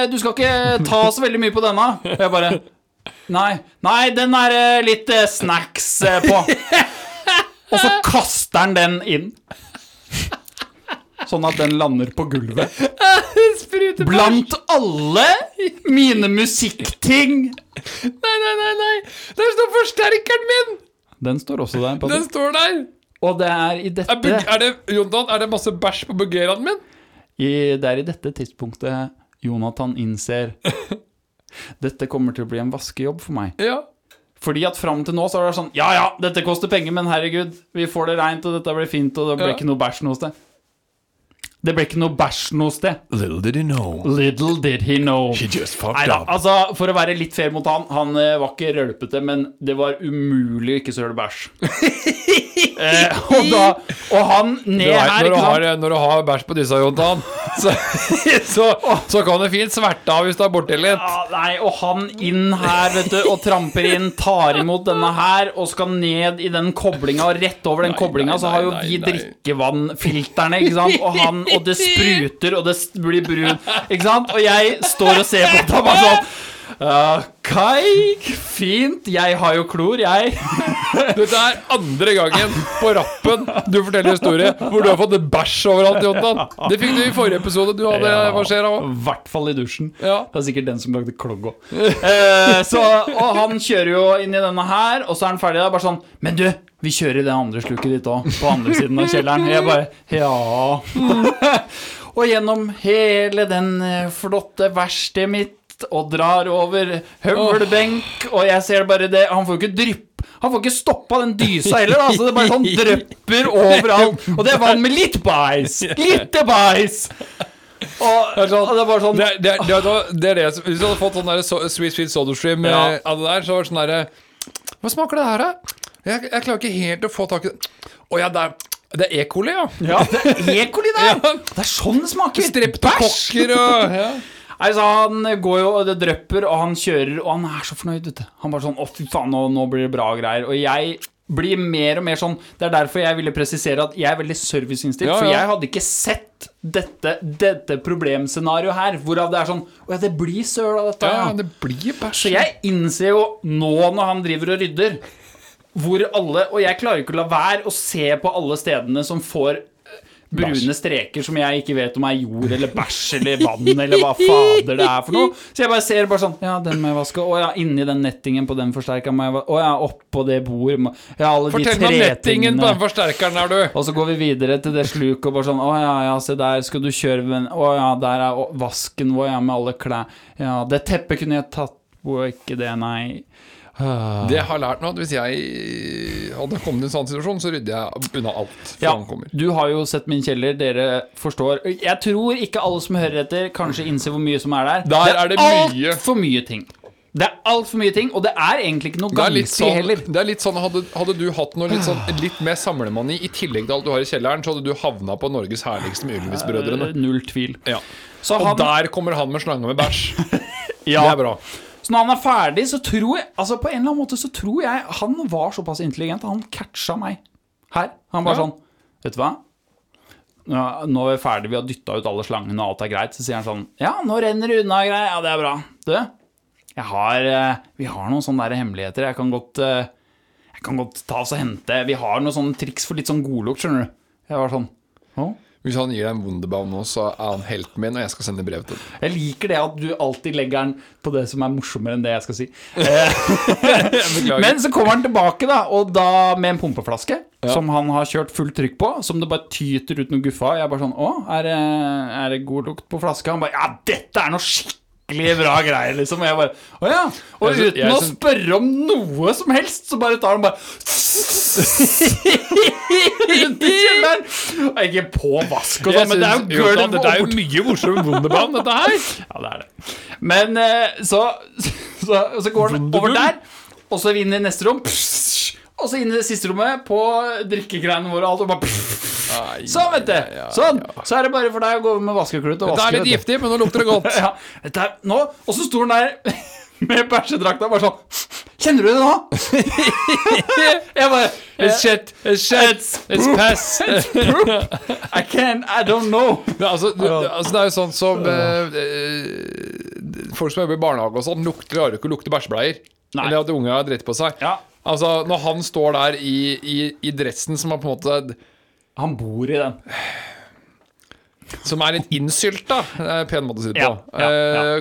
eh, du skal ikke ta så veldig mye på denne'. Jeg bare 'Nei, nei, den er eh, litt eh, snacks eh, på'. Og så kaster han den inn. Sånn at den lander på gulvet. Blant alle mine musikkting. Nei, nei, nei, nei! Der står forsterkeren min! Den står også der. Den står der! Og det er i dette er det, Jonathan, er det masse bæsj på bugeraen min? i, Det er i dette tidspunktet Jonathan innser Dette kommer til å bli en vaskejobb for meg. Ja. Fordi at fram til nå så har det vært sånn Ja ja, dette koster penger, men herregud, vi får det reint, og dette blir fint, og det blir Ja. ikke noe bæsj noe sted. Det ble ikke noe bæsj noe sted. Little did he know. Little did he know. He just fucked Neida, up. altså For å være litt fair mot han, han eh, var ikke rølpete, men det var umulig å ikke søle bæsj. [laughs] eh, og, da, og han Du ned vet, her, når, du ikke har, sant? når du har bæsj på disse, Jontan, så, [laughs] så, så kan det fint sverte av hvis du er borti litt. Ja, nei, og han inn her, vet du, og tramper inn, tar imot denne her, og skal ned i den koblinga, og rett over den Nei, koblinga så har jo nei, vi nei. drikkevannfilterne, ikke sant, og han, og det spruter, og det blir brun, ikke sant, og jeg står og ser på det, og bare sånn, Ok, fint, jeg har jo klor, jeg. [laughs] Dette er andre gangen på rappen du forteller historie hvor du har fått bæsj overalt, Jontan. Det fikk du i forrige episode. Du hadde Ja. hva skjer da? I hvert fall i dusjen. Ja. Det er sikkert den som lagde klogg òg. uh, [laughs] og han kjører jo inn i denne her, og så er han ferdig. Da, bare sånn Men du, vi kjører i det andre sluket ditt òg, på andre siden av kjelleren. Jeg bare Ja. og gjennom hele den eh, flotte verkstedet mitt, og drar over høvelbenk, og jeg ser bare det Han får jo ikke drypp. Han får ikke stoppa den dysa heller, da, så det bare sånn drypper overalt. Og det er vann med litt bæsj. Litt bæsj. Og, og det er bare sånn Det, er- det, er- det, er- det som- Hvis du hadde fått sånn der Sweet Sweet Soda Stream Ja. eh, av det der, så var det sånn derre Hva smaker det her, da? Jeg, jeg klarer ikke helt å få tak i det. Å ja, det er, det er E. coli, ja. Ja, det er E. coli der! [laughs] Ja. Det er sånn det smaker. Streptokokker og ja. Nei, så Han går jo, og det drypper, og han kjører, og han er så fornøyd, vet du. Han bare sånn Å, fy faen, nå, nå blir det bra greier. Og jeg blir mer og mer sånn Det er derfor jeg ville presisere at jeg er veldig serviceinnstilt. Ja, For jeg hadde ikke sett dette, dette problemscenarioet her, hvorav det er sånn Å ja, det blir søl av dette. ja, ja. det blir bæsj. Så jeg innser jo nå når han driver og rydder, hvor alle Og jeg klarer ikke å la være å se på alle stedene som får eh, brune streker som jeg ikke vet om er jord eller bæsj eller vann eller hva fader det er for noe. Så jeg bare ser bare sånn Ja, den må jeg vaske. Å ja, inni den nettingen på den forsterkeren må jeg vaske. Å ja, oppå det bordet må Ja, alle Fortell de meg tre nettingen på den forsterkeren der, du. Og så går vi videre til det sluket og bare sånn Å ja, ja, se der skal du kjøre med Å ja, der er vasken vår, ja, med alle klær. Ja, det teppet kunne jeg tatt på, ikke det, nei. Ah. Det jeg har lært nå, at hvis jeg hadde kommet i en sånn situasjon, så rydder jeg unna alt Ja, du har jo sett min kjeller, dere forstår. Jeg tror ikke alle som hører etter, kanskje innser hvor mye som er der. Der er det mye. altfor mye ting. Det er altfor mye ting, og det er egentlig ikke noe Det er gangstig sånn, heller. det er litt sånn hadde, hadde du hatt noe litt, sånn, litt mer samlemani i tillegg til alt du har i kjelleren, så hadde du havna på Norges herligste med Ylvis-brødrene. Null tvil. Ja. Og han, der kommer han med slanga med bæsj. ja, [laughs] Det er bra. Så når han er ferdig, så tror jeg Altså På en eller annen måte så tror jeg han var såpass intelligent at han catcha meg her. Han bare Ja. sånn Vet du hva? Nå er vi ferdig, vi har dytta ut alle slangene, og alt er greit. Så sier han sånn Ja, nå renner det unna, greier. Ja, det er bra. Du, jeg har eh, Vi har noen sånne der hemmeligheter. Jeg kan godt eh, Jeg kan godt ta oss og hente Vi har noen sånne triks for litt sånn godlukt, skjønner du. Jeg var sånn Å? Hvis han gir deg en Wunderbaum nå, så er han helten min, og jeg skal sende brev til ham. Jeg liker det at du alltid legger den på det som er morsommere enn det jeg skal si. [laughs] Men så kommer han tilbake, da, og da med en pumpeflaske som han har kjørt fullt trykk på, som det bare tyter ut noe guffa av. Jeg er bare sånn Å, er det, er det god lukt på flaska? Han bare Ja, dette er noe skikkelig bra greier, liksom. Og jeg bare Å ja. Og Jeg uten jeg å spørre om noe som helst, så bare tar han bare Rundt i kjelleren. Og Ikke på vask og sånn, men det er jo gulv Det er jo mye morsommere enn Wunderbaum, dette her. [laughs] ja, det er det. Men eh, så, [laughs] så, så går den over der, og så inn i neste rom. Og så inn i det siste rommet på drikkegreiene våre. og Alt, og bare, sånn, vet du. Sånn. Så er det bare for deg å gå over med vaskeklut og Det er litt giftig, men nå lukter det godt. [laughs] Ja, er nå Og så sto den der [laughs] med bæsjedrakta bare sånn Kjenner du det nå? [laughs] Jeg bare It's shit, it's shit, It's it's pass. I can't, I don't know. Men altså, du, altså, det er jo sånn som eh, eh, Folk som jobber i barnehage og sånn, lukter, klarer jo ikke å lukte bæsjebleier. Eller at unger har dritt på seg. Ja, Altså, Når han står der i, i, i dressen som er på en måte han bor i den. Som er litt innsylta, er en pen måte å si det på. ja, ja. ja.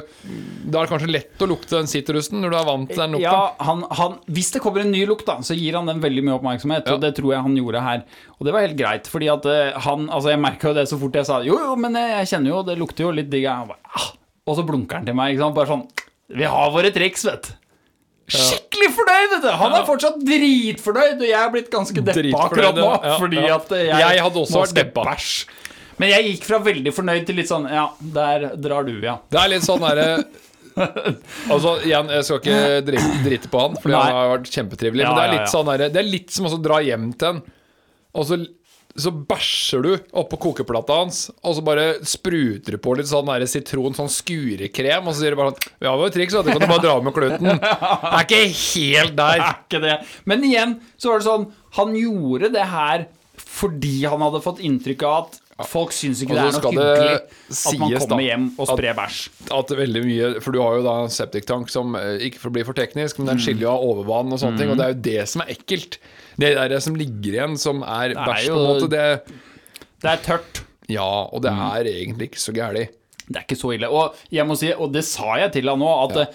Da er det kanskje lett å lukte den sitrusen når du er vant til den lukta. Ja, han, han, hvis det kommer en ny lukt, da, så gir han den veldig mye oppmerksomhet. Ja. Og det tror jeg han gjorde her. Og det var helt greit, fordi at eh, han Altså, jeg merka jo det så fort jeg sa jo, jo, men jeg, kjenner jo, det lukter jo litt digg. Ah. Og så blunker han til meg, ikke sant. Bare sånn Vi har våre triks, vet du. Skikkelig fornøyd, vet du! Han er fortsatt dritfornøyd, og jeg er blitt ganske deppa akkurat nå. ja, ja, fordi at jeg, Jeg hadde også vært deppa. Men jeg gikk fra veldig fornøyd til litt sånn Ja, der drar du, ja. Det er litt sånn derre Altså, igjen, jeg skal ikke drite, drite på han, Fordi Nei. han har vært kjempetrivelig. Ja, men det er litt ja. sånn der, Det er litt som å dra hjem til en, og så, så bæsjer du oppå kokeplata hans, og så bare spruter du på litt sånn der sitron, sånn skurekrem, og så sier du bare sånn Ja, det var et triks, vet du. Kan du bare dra med kluten? [laughs] Det er ikke helt der. er ikke det. Men igjen så var det sånn Han gjorde det her fordi han hadde fått inntrykk av at folk syns ikke det er noe hyggelig at man kommer da, hjem og sprer bæsj. at veldig mye For du har jo da en septiktank som eh, Ikke for å bli for teknisk, men Mm. den skiller jo av overvann og sånne ting, og det er jo det som er ekkelt. Det der som ligger igjen, som er, er bæsj, på en måte, det Det er tørt. Ja, og Mm. det er egentlig ikke så gæli. Det er ikke så ille. Og jeg må si, og det sa jeg til han nå, at Ja. eh,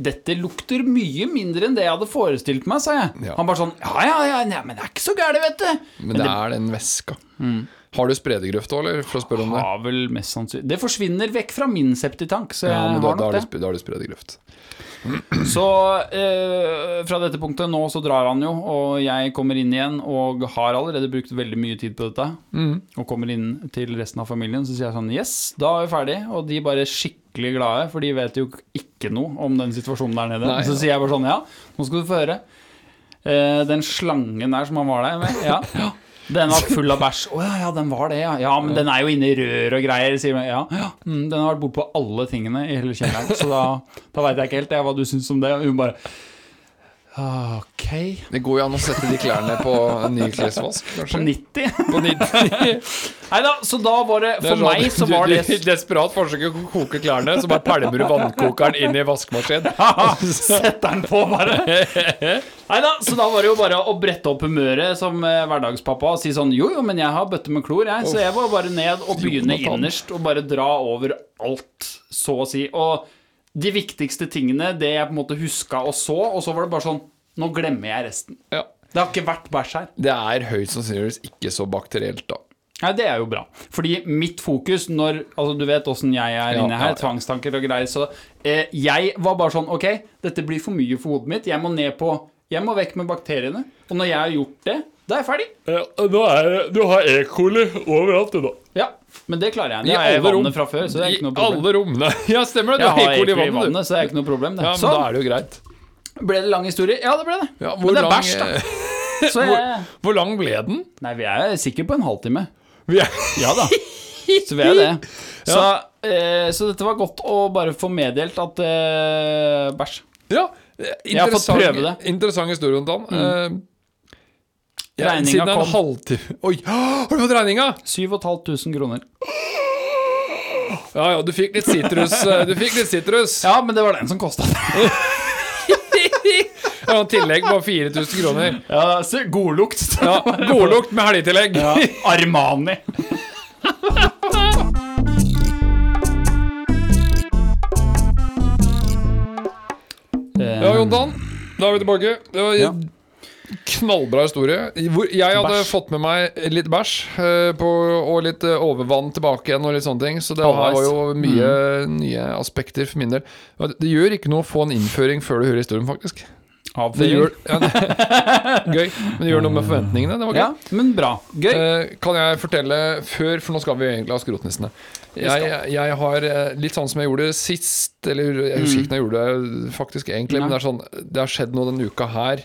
dette lukter mye mindre enn det jeg hadde forestilt meg, sa jeg. Ja. Han bare sånn Ja, ja, ja, nei, men det er ikke så gærent, vet du. Men det er den væska. Har du spredegrøft òg, eller? For å spørre om det. Har vel mest sannsynlig Det forsvinner vekk fra min septitank, så jeg Ja, men da, har da, nok har det. du, da har du spredegrøft. Så eh, fra dette punktet nå så drar han jo, og jeg kommer inn igjen og har allerede brukt veldig mye tid på dette. Og kommer inn til resten av familien, så sier jeg sånn Yes, da er vi ferdig. Og de bare skikkelig glade, for de vet jo ikke noe om den situasjonen der nede. Nei, så sier jeg bare sånn Ja, nå skal du få høre. Eh, den slangen der som han var der med, ja. [laughs] Den var full av bæsj. Å ja, ja, den var det, ja. Ja, men den er jo inne i rør og greier, sier man. Ja, ja. Mm, den har vært bortpå alle tingene i hele kjelleren, så da, da veit jeg ikke helt jeg, hva du syns om det. Hun bare Ok. Det går jo an å sette de klærne på en ny klesvask, På 90? På 90. [laughs] Nei da, så da var det Det er For meg så var det Desperat forsøk på å koke klærne, så bare pælmer du vannkokeren inn i vaskemaskinen. [laughs] Setter den på, bare. [laughs] Nei da, så da var det jo bare å brette opp humøret som eh, hverdagspappa og si sånn Jo, jo, men jeg har bøtte med klor, jeg. Så jeg var bare ned og begynne innerst og bare dra over alt, så å si. Og de viktigste tingene, det jeg på en måte huska og så, og så var det bare sånn Nå glemmer jeg resten. Ja. Det har ikke vært bæsj her. Det er høyst sannsynligvis ikke så bakterielt, da. Nei, det er jo bra. Fordi mitt fokus når Altså, du vet åssen jeg er Ja, inne her, ja, ja. tvangstanker og greier, så eh, jeg var bare sånn Ok, dette blir for mye for hodet mitt. Jeg må ned på Jeg må vekk med bakteriene. Og når jeg har gjort det, da er jeg ferdig. nå er, du har E. coli overalt, du, da. Ja, men det klarer jeg. jeg Det i alle vannet fra før, så det er ikke noe problem. alle rommene. [laughs] Ja, stemmer det. Du Jeg har har E. i vannet, vannet, så det er ikke noe problem. Det. Ja, men sånn. da er det jo greit. ble det lang historie. Ja, det ble det. Ja, men det er bæsj, da. eh, Så [laughs] jeg, Hvor lang ble den? nei, vi er sikre på en halvtime. Vi er, Ja da. Så vi er det. [laughs] Så, eh, så dette var godt å bare få meddelt at eh, bæsj. ja, har fått interessant, prøve det. interessant historie, Jontan. Eh, Ja, Regninga det kom. halvtime Oi, [gasps] har du fått regninga? 7500 kroner. [gasps] Ja, ja, du fikk litt sitrus. eh, Du fikk litt sitrus. Ja, men det var den som kosta. [laughs] Ja, og tillegg på 4000 kroner. Ja, Godlukt. Ja, Godlukt med helgetillegg. Ja, Armani. Ja, Jontan, da er vi tilbake. Det var Ja. Knallbra historie. Hvor jeg hadde Bæsj. fått med meg litt bæsj eh, på- og litt eh, overvann tilbake igjen og litt sånne ting. Så det var jo mye nye aspekter for min del. Det gjør ikke noe å få en innføring før du hører historien, faktisk. Avføring. ja, [laughs] gøy, men det gjør noe med forventningene. Det var gøy. Ja, men bra. Gøy. Eh, kan jeg fortelle før, for nå skal vi egentlig ha skrotnissene. Jeg, jeg har litt sånn som jeg gjorde sist, eller jeg husker ikke når jeg gjorde det faktisk egentlig, men det sånn Det har skjedd noe denne uka her.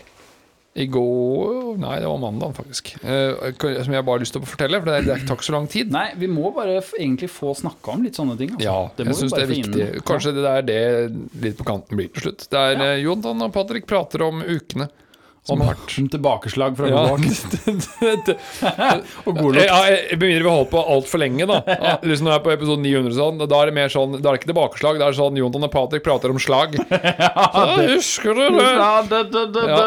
I går Nei, det var mandag, faktisk. Eh, som jeg bare har lyst til å fortelle, for det, det tar ikke så lang tid. Nei, vi må bare egentlig få snakka om litt sånne ting. Altså. Ja, Det jeg syns det er viktig. inn. Kanskje det er det litt på kanten blir til slutt. Det er Ja. eh, Jontan og Patrick prater om ukene om, om tilbakeslag fra Ja, [laughs] Og godlukt. Ja, jeg- med mindre vi holder på altfor lenge, da. [laughs] Ja, liksom når jeg er på episode 900, sånn, da er det mer sånn Da er det ikke tilbakeslag, det er sånn Jontan og Patrick prater om slag. [laughs] Så, husker du det? Ja.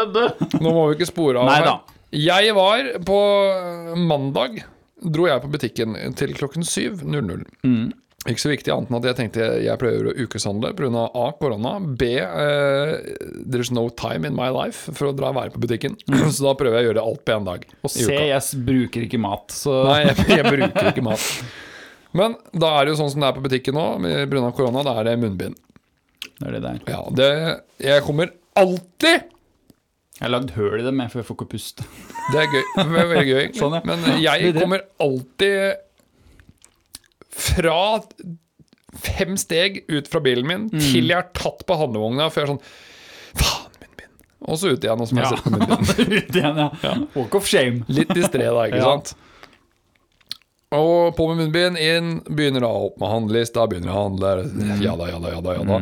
Nå må vi ikke spore av her. Jeg var på mandag Dro jeg på butikken til klokken 7.00. Mm. Ikke så viktig, annet enn at jeg tenkte jeg prøver å ukeshandle pga. A. korona, B. Uh, there's no time in my life for å dra og være på butikken. [clears throat] Så da prøver jeg å gjøre alt på én dag. Og. C, jeg bruker ikke mat, så Nei, jeg, jeg bruker ikke mat. Men da er det jo sånn som det er på butikken nå, pga. korona, da er det munnbind. det er det der. Ja, det Jeg kommer alltid Jeg har lagd høl i dem, jeg, for jeg får ikke puste. Det er gøy. Det er veldig gøy, egentlig. [laughs] Sånn, ja. Men jeg er kommer alltid fra fem steg ut fra bilen min Mm. til jeg er tatt på handlevogna, før jeg sånn Faen, munnbind. Og så ut igjen, og så må jeg Ja. sette munnbind. [laughs] Ut igjen, ja. Walk of shame. Litt distré, da, ikke [laughs] Ja. sant? Og på med munnbind, inn, begynner da opp med handlelista, begynner å handle. Mm. Ja da, ja da, ja da. Ja, da.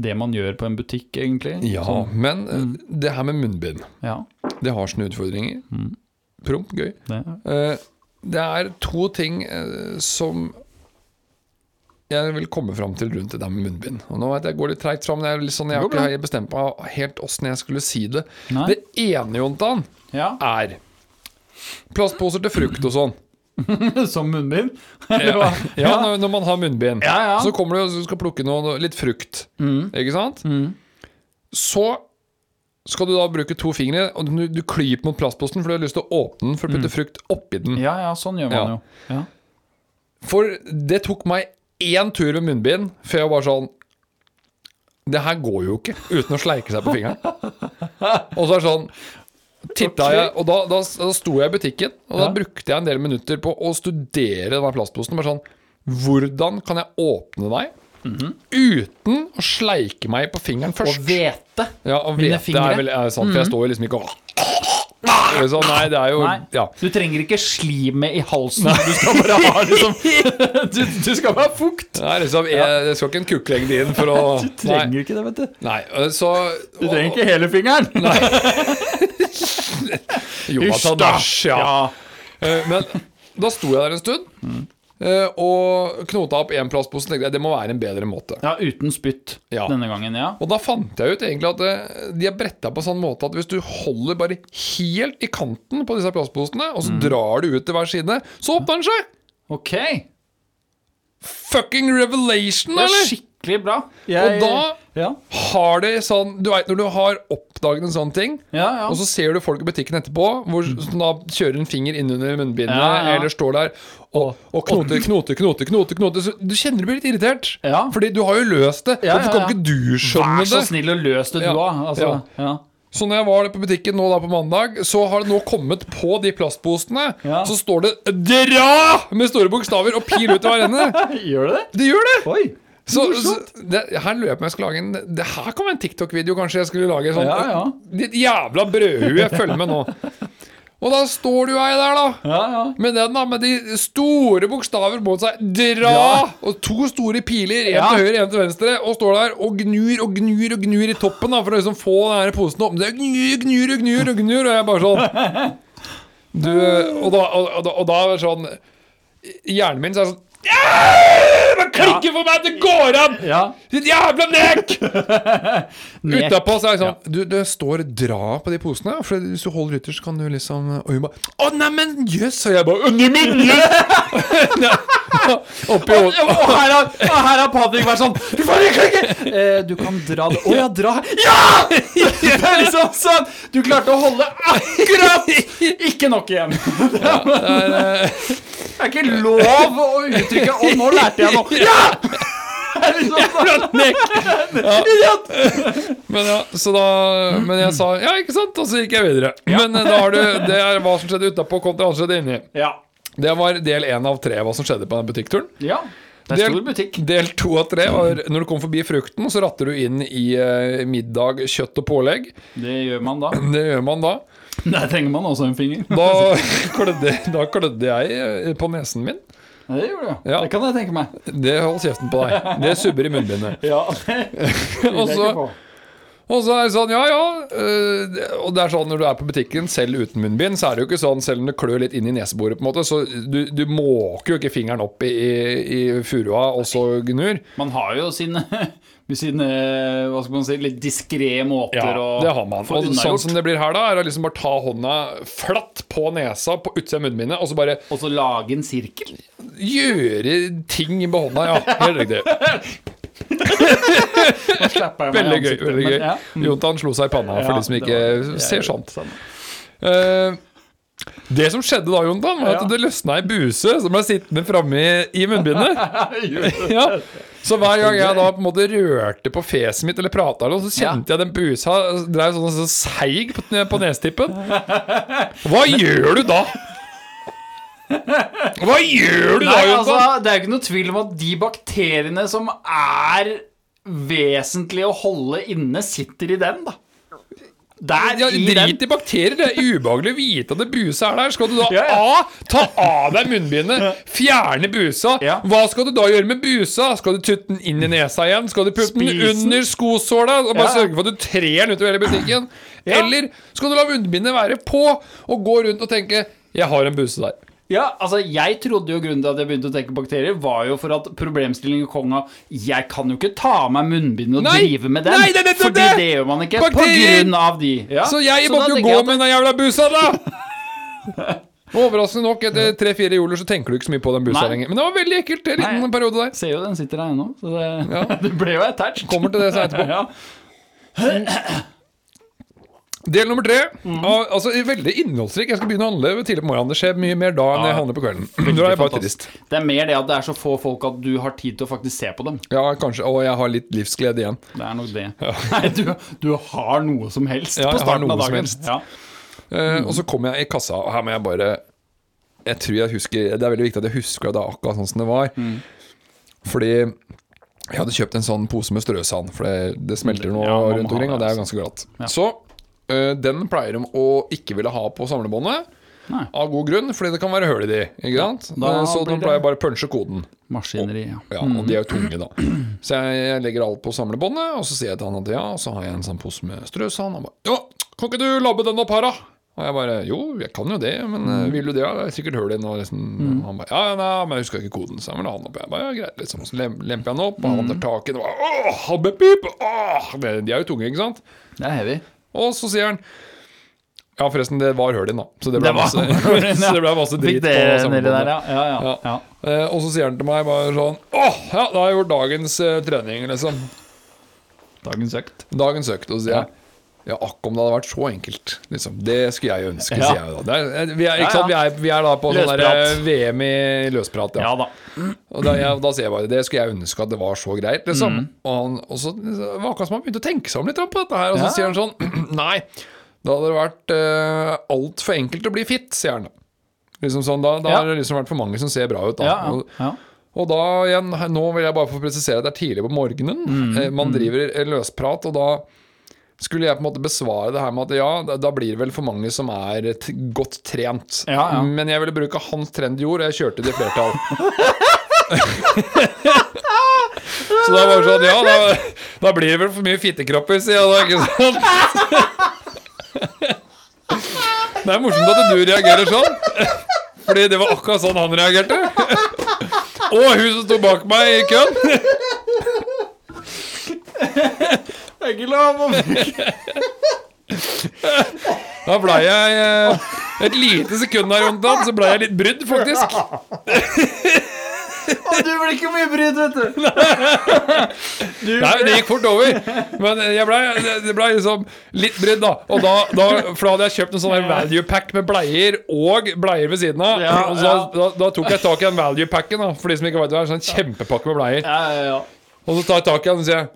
Det man gjør på en butikk, egentlig. ja Sånn. men mm. det her med munnbind, ja det har sine utfordringer. Mm. Promp, gøy. det. Eh, Det er to ting eh, som jeg vil komme fram til rundt det der med munnbind. Og nå vet jeg går litt treigt fram, men jeg, er sånn, jeg har ikke bestemt meg helt åssen jeg skulle si det. Nei. Det ene, Jontan, Ja, er plastposer til frukt og sånn. [laughs] Som munnbind. Ja, ja når, når man har munnbind. Ja. Så kommer du og skal plukke noe, litt frukt. Ikke sant? Mm. Så skal du da bruke to fingre, og du, du klyper mot plastposten, for du har lyst til å åpne den for å putte frukt oppi den. Ja, ja, sånn gjør man Ja. jo. Ja. For det tok meg én tur med munnbind før jeg var sånn Det her går jo ikke uten å sleike seg på fingeren. [laughs] Og så er det sånn Titta jeg, og da, da, da sto jeg i butikken, og da brukte jeg en del minutter på å studere denne plastposen. Bare sånn Hvordan kan jeg åpne deg uten å sleike meg på fingeren først. Og hvete. ja, og mine hvete fingre. er vel er sant, for jeg står jo liksom ikke og så, Nei, det er jo Nei, ja. du trenger ikke slimet i halsen. Du skal bare ha liksom [laughs] Du, du skal bare ha fukt. Er liksom, jeg, jeg skal ikke en kukklengde inn for å [laughs] Du trenger ikke det, vet du. Nei, nei så Du trenger ikke hele fingeren. [laughs] Jonathan da. ja. Eh, Men da sto jeg der en stund eh, og knota opp én plastpose. Tenkte jeg det må være en bedre måte. Ja, uten spytt Ja. denne gangen, ja. Og da fant jeg ut egentlig at eh, de er bretta på sånn måte at hvis du holder bare helt i kanten på disse plastposene, og så drar du ut til hver side, så åpner den seg! Ok. Fucking revelation, eller? Det er skikkelig bra. Og da Ja, har det sånn Du veit når du har oppdaget en sånn ting, ja. ja. Og så ser du folk i butikken etterpå hvor, som da kjører en finger innunder munnbindet, Ja, ja. eller står der og, og knoter, knoter, knoter, knoter, knoter. Så du kjenner du blir litt irritert. Ja. Fordi du har jo løst det. Ja, Hvorfor kan ikke du skjønne Vær så snill og løs det, du òg. Altså, Ja. Så når jeg var på butikken nå da på mandag, så har det nå kommet på de plastposene. Ja. Så står det 'DRA!' med store bokstaver og pil ut av hver ende. [laughs] Gjør det det? Det gjør det! Oi. Så, så det, her lurer jeg på om jeg skal lage en Det her kan være en TikTok-video kanskje jeg skulle lage. Sånn, Ja, ja. Ditt jævla brødhue, følg med nå. Og da står du jo ei der, da. Ja, ja. Med den, da, med de store bokstaver mot seg. Dra! Ja. Og to store piler, én til høyre, én til venstre. Og står der og gnur og gnur og gnur i toppen da for å liksom få den posen opp. Det gnur, gnur og gnur og gnur, og jeg bare sånn Du, og da, og, og og da er det sånn hjernen min så er sånn «Ja! Det klikker for meg! Det går an! ja. Ditt jævla nek! [laughs] Nek. Utapå så er det sånn du, du, står 'dra' på de posene. For hvis du holder ytterst, kan du liksom Og hun bare 'Å, neimen, jøss!' Og jeg bare neimen, jøss!' [laughs] Oppi Og hodet. har, og her har Patrick vært sånn Du får ikke klikke! Eh, du kan dra det Å ja, dra [laughs] Ja! Det er liksom sånn Du klarte å holde akkurat Ikke nok igjen. Det er ikke lov å uttrykke Å, nå lærte jeg noe. Ja! [laughs] Det. [laughs] Men ja, så da Men jeg sa 'ja, ikke sant?' Og så gikk jeg videre. Men eh, da har du Det er hva som skjedde utapå, kontra hva som skjedde inni. Ja. Det var del én av tre hva som skjedde på den butikkturen. ja. Det er stor butikk. Del to av tre var når du kom forbi frukten, så ratter du inn i eh, middag, kjøtt og pålegg. Det gjør man da. [clears throat] Det gjør man da. Der trenger man også en finger. Da [laughs] klødde, da klødde jeg eh, på nesen min. Det gjør du. Ja. Det kan jeg tenke meg. Det hold kjeften på deg. Det subber i munnbindet. [laughs] Ja. [laughs] Og så, og så er det sånn, ja ja. øh, og det er sånn når du er på butikken, selv uten munnbind, så er det jo ikke sånn, selv om det klør litt inn i neseboret, på en måte, så du, du måker jo ikke fingeren opp i, i, i furua og så gnur. Man har jo sine, [laughs] sine hva skal man si, litt diskré måter Ja, å det har man. få Og sånn som det blir her, da, er å liksom bare ta hånda flatt på nesa, på utsida av munnbindet, og så bare Og så lage en sirkel. gjøre ting med hånda. Ja, helt riktig. [laughs] Veldig gøy. veldig gøy ja. Jontan slo seg i panna for Ja, de som ikke var- det er ser sånt. sånn. Det som skjedde da, Jontan, var at Ja. det løsna ei buse som ble sittende framme i, i munnbindet. [laughs] [laughs] ja. Så hver gang jeg da på en måte rørte på fjeset mitt eller prata, så kjente jeg den busa drev sånn så seig på, på nestippen. Hva gjør du da? Hva gjør du da, Nei, altså, Jontan? det er jo ikke noe tvil om at de bakteriene som er vesentlig å holde inne, sitter i den, da. Der Ja, drit i bakterier. Det er ubehagelig å vite at det buse er der. Skal du da Ja, ja. A. Ta av deg munnbindet, fjerne busa. Hva skal du da gjøre med busa? Skal du tutte den inn i nesa igjen? Skal du putte den under skosåla og bare sørge for at du trer den utover hele butikken? Eller skal du la munnbindet være på og gå rundt og tenke 'Jeg har en buse der'. Ja, altså Jeg trodde jo grunnen til at jeg begynte å tenke bakterier, var jo for at problemstillingen kom av Jeg kan jo ikke ta av meg munnbindet og Nei! drive med den. Nei, det det, det, fordi det! gjør man ikke. Bakterier! På grunn av de. Ja. Så jeg måtte jo gå at- med den jævla busa, da! [laughs] Overraskende nok, etter tre-fire joler så tenker du ikke så mye på den busa lenger. Men det var veldig ekkelt en liten Nei. periode der. Ser jo den sitter der ennå, så det, Ja. [laughs] det ble jo attached. Kommer til det så etterpå. [laughs] ja. Del nummer tre. Mm. Altså, veldig innholdsrik. Jeg skal begynne å handle tidlig på morgenen. Det skjer mye mer da enn jeg handler på kvelden. [clears throat] Da er jeg bare trist. Det er mer det at det er så få folk at du har tid til å faktisk se på dem. Ja, kanskje. Og jeg har litt livsglede igjen. Det er nok det. [laughs] Nei, du, du har noe som helst Ja, på starten av dagen. Ja. Uh, Og så kommer jeg i kassa, og her må jeg bare Jeg tror jeg husker Det er veldig viktig at jeg husker at det er akkurat sånn som det var. Mm. Fordi jeg hadde kjøpt en sånn pose med strøsand, for det, det smelter Ja, rundt omkring, og det er altså. ganske glatt. Ja. Så eh, den pleier de å ikke ville ha på samlebåndet. Nei. Av god grunn, fordi det kan være hull i de. Ikke sant? da Eh, så de pleier bare å punche koden. Maskineri, ja. Ja, og de er jo tunge, da. Så jeg, legger alt på samlebåndet, og så sier jeg til han at ja, og så har jeg en sånn pose med strøsand. Han bare ja, kan ikke du labbe den opp her, da? Og jeg bare jo, jeg kan jo det, men mm. vil du det? Ja, det er sikkert hull i den. Og liksom, Han bare ja, nei, men jeg husker ikke koden. Så jeg vil ha den opp. Jeg bare ja, greit, liksom. Så lem, lemper jeg den opp, og han tar tak i den. og bare, Åh, åh, De er jo tunge, ikke sant? Det er heavy. Og så sier han ja, forresten, det var høl da. Så det ble Det var masse, [laughs] ja. [laughs] så det ble masse drit det på der, ja. Ja, ja. Eh, og så sier han til meg bare sånn Åh, ja, da har jeg gjort dagens eh, trening, liksom. Dagens økt. Dagens økt. Og så sier Ja. jeg ja, akk om det hadde vært så enkelt. Liksom. Det skulle jeg ønske, Ja. sier jeg da. Det er, eh, vi, er, sant? Vi, er, vi er da på sånn der, eh, VM i løsprat. Ja. Ja da. Og da, jeg, da sier jeg bare det skulle jeg ønske at det var så greit. Liksom. Mm. Og, han, og så det var akkurat som han begynte å tenke seg om litt på dette her. Og så sier han sånn [clears throat] Nei, da hadde det vært uh, altfor enkelt å bli fitt, sier han da. Liksom sånn, da, da har det liksom vært for mange som ser bra ut. Da. Ja. Og, da igjen, nå vil jeg bare få presisere at det er tidlig på morgenen. Mm, Eh, Man driver løsprat, og da skulle jeg på en måte besvare det her med at ja, da, blir det vel for mange som er godt trent. Ja, ja. Men jeg ville bruke hans trendy ord, og jeg kjørte det i flertall. [laughs] Så da var det sånn, ja, da, da blir det vel for mye fittekropper, sier jeg da? [laughs] Det er morsomt at du reagerer sånn, fordi det var akkurat sånn han reagerte. Og hun som sto bak meg i køen. Det er ikke lov å Da blei jeg eh, Et lite sekund der, Jontan, så blei jeg litt brydd, faktisk. Og du blir ikke mye brydd, vet du. [laughs] du Nei, det gikk fort over. Men jeg blei det ble liksom litt brydd, da. Og da, da. For da hadde jeg kjøpt en sånn her value pack med bleier og bleier ved siden av. Ja, og så, ja. da, da tok jeg tak i den value packen, da. For de som ikke vet det, er en sånn kjempepakke med bleier. Ja, ja, ja. Og så tar jeg tak i den og sier jeg,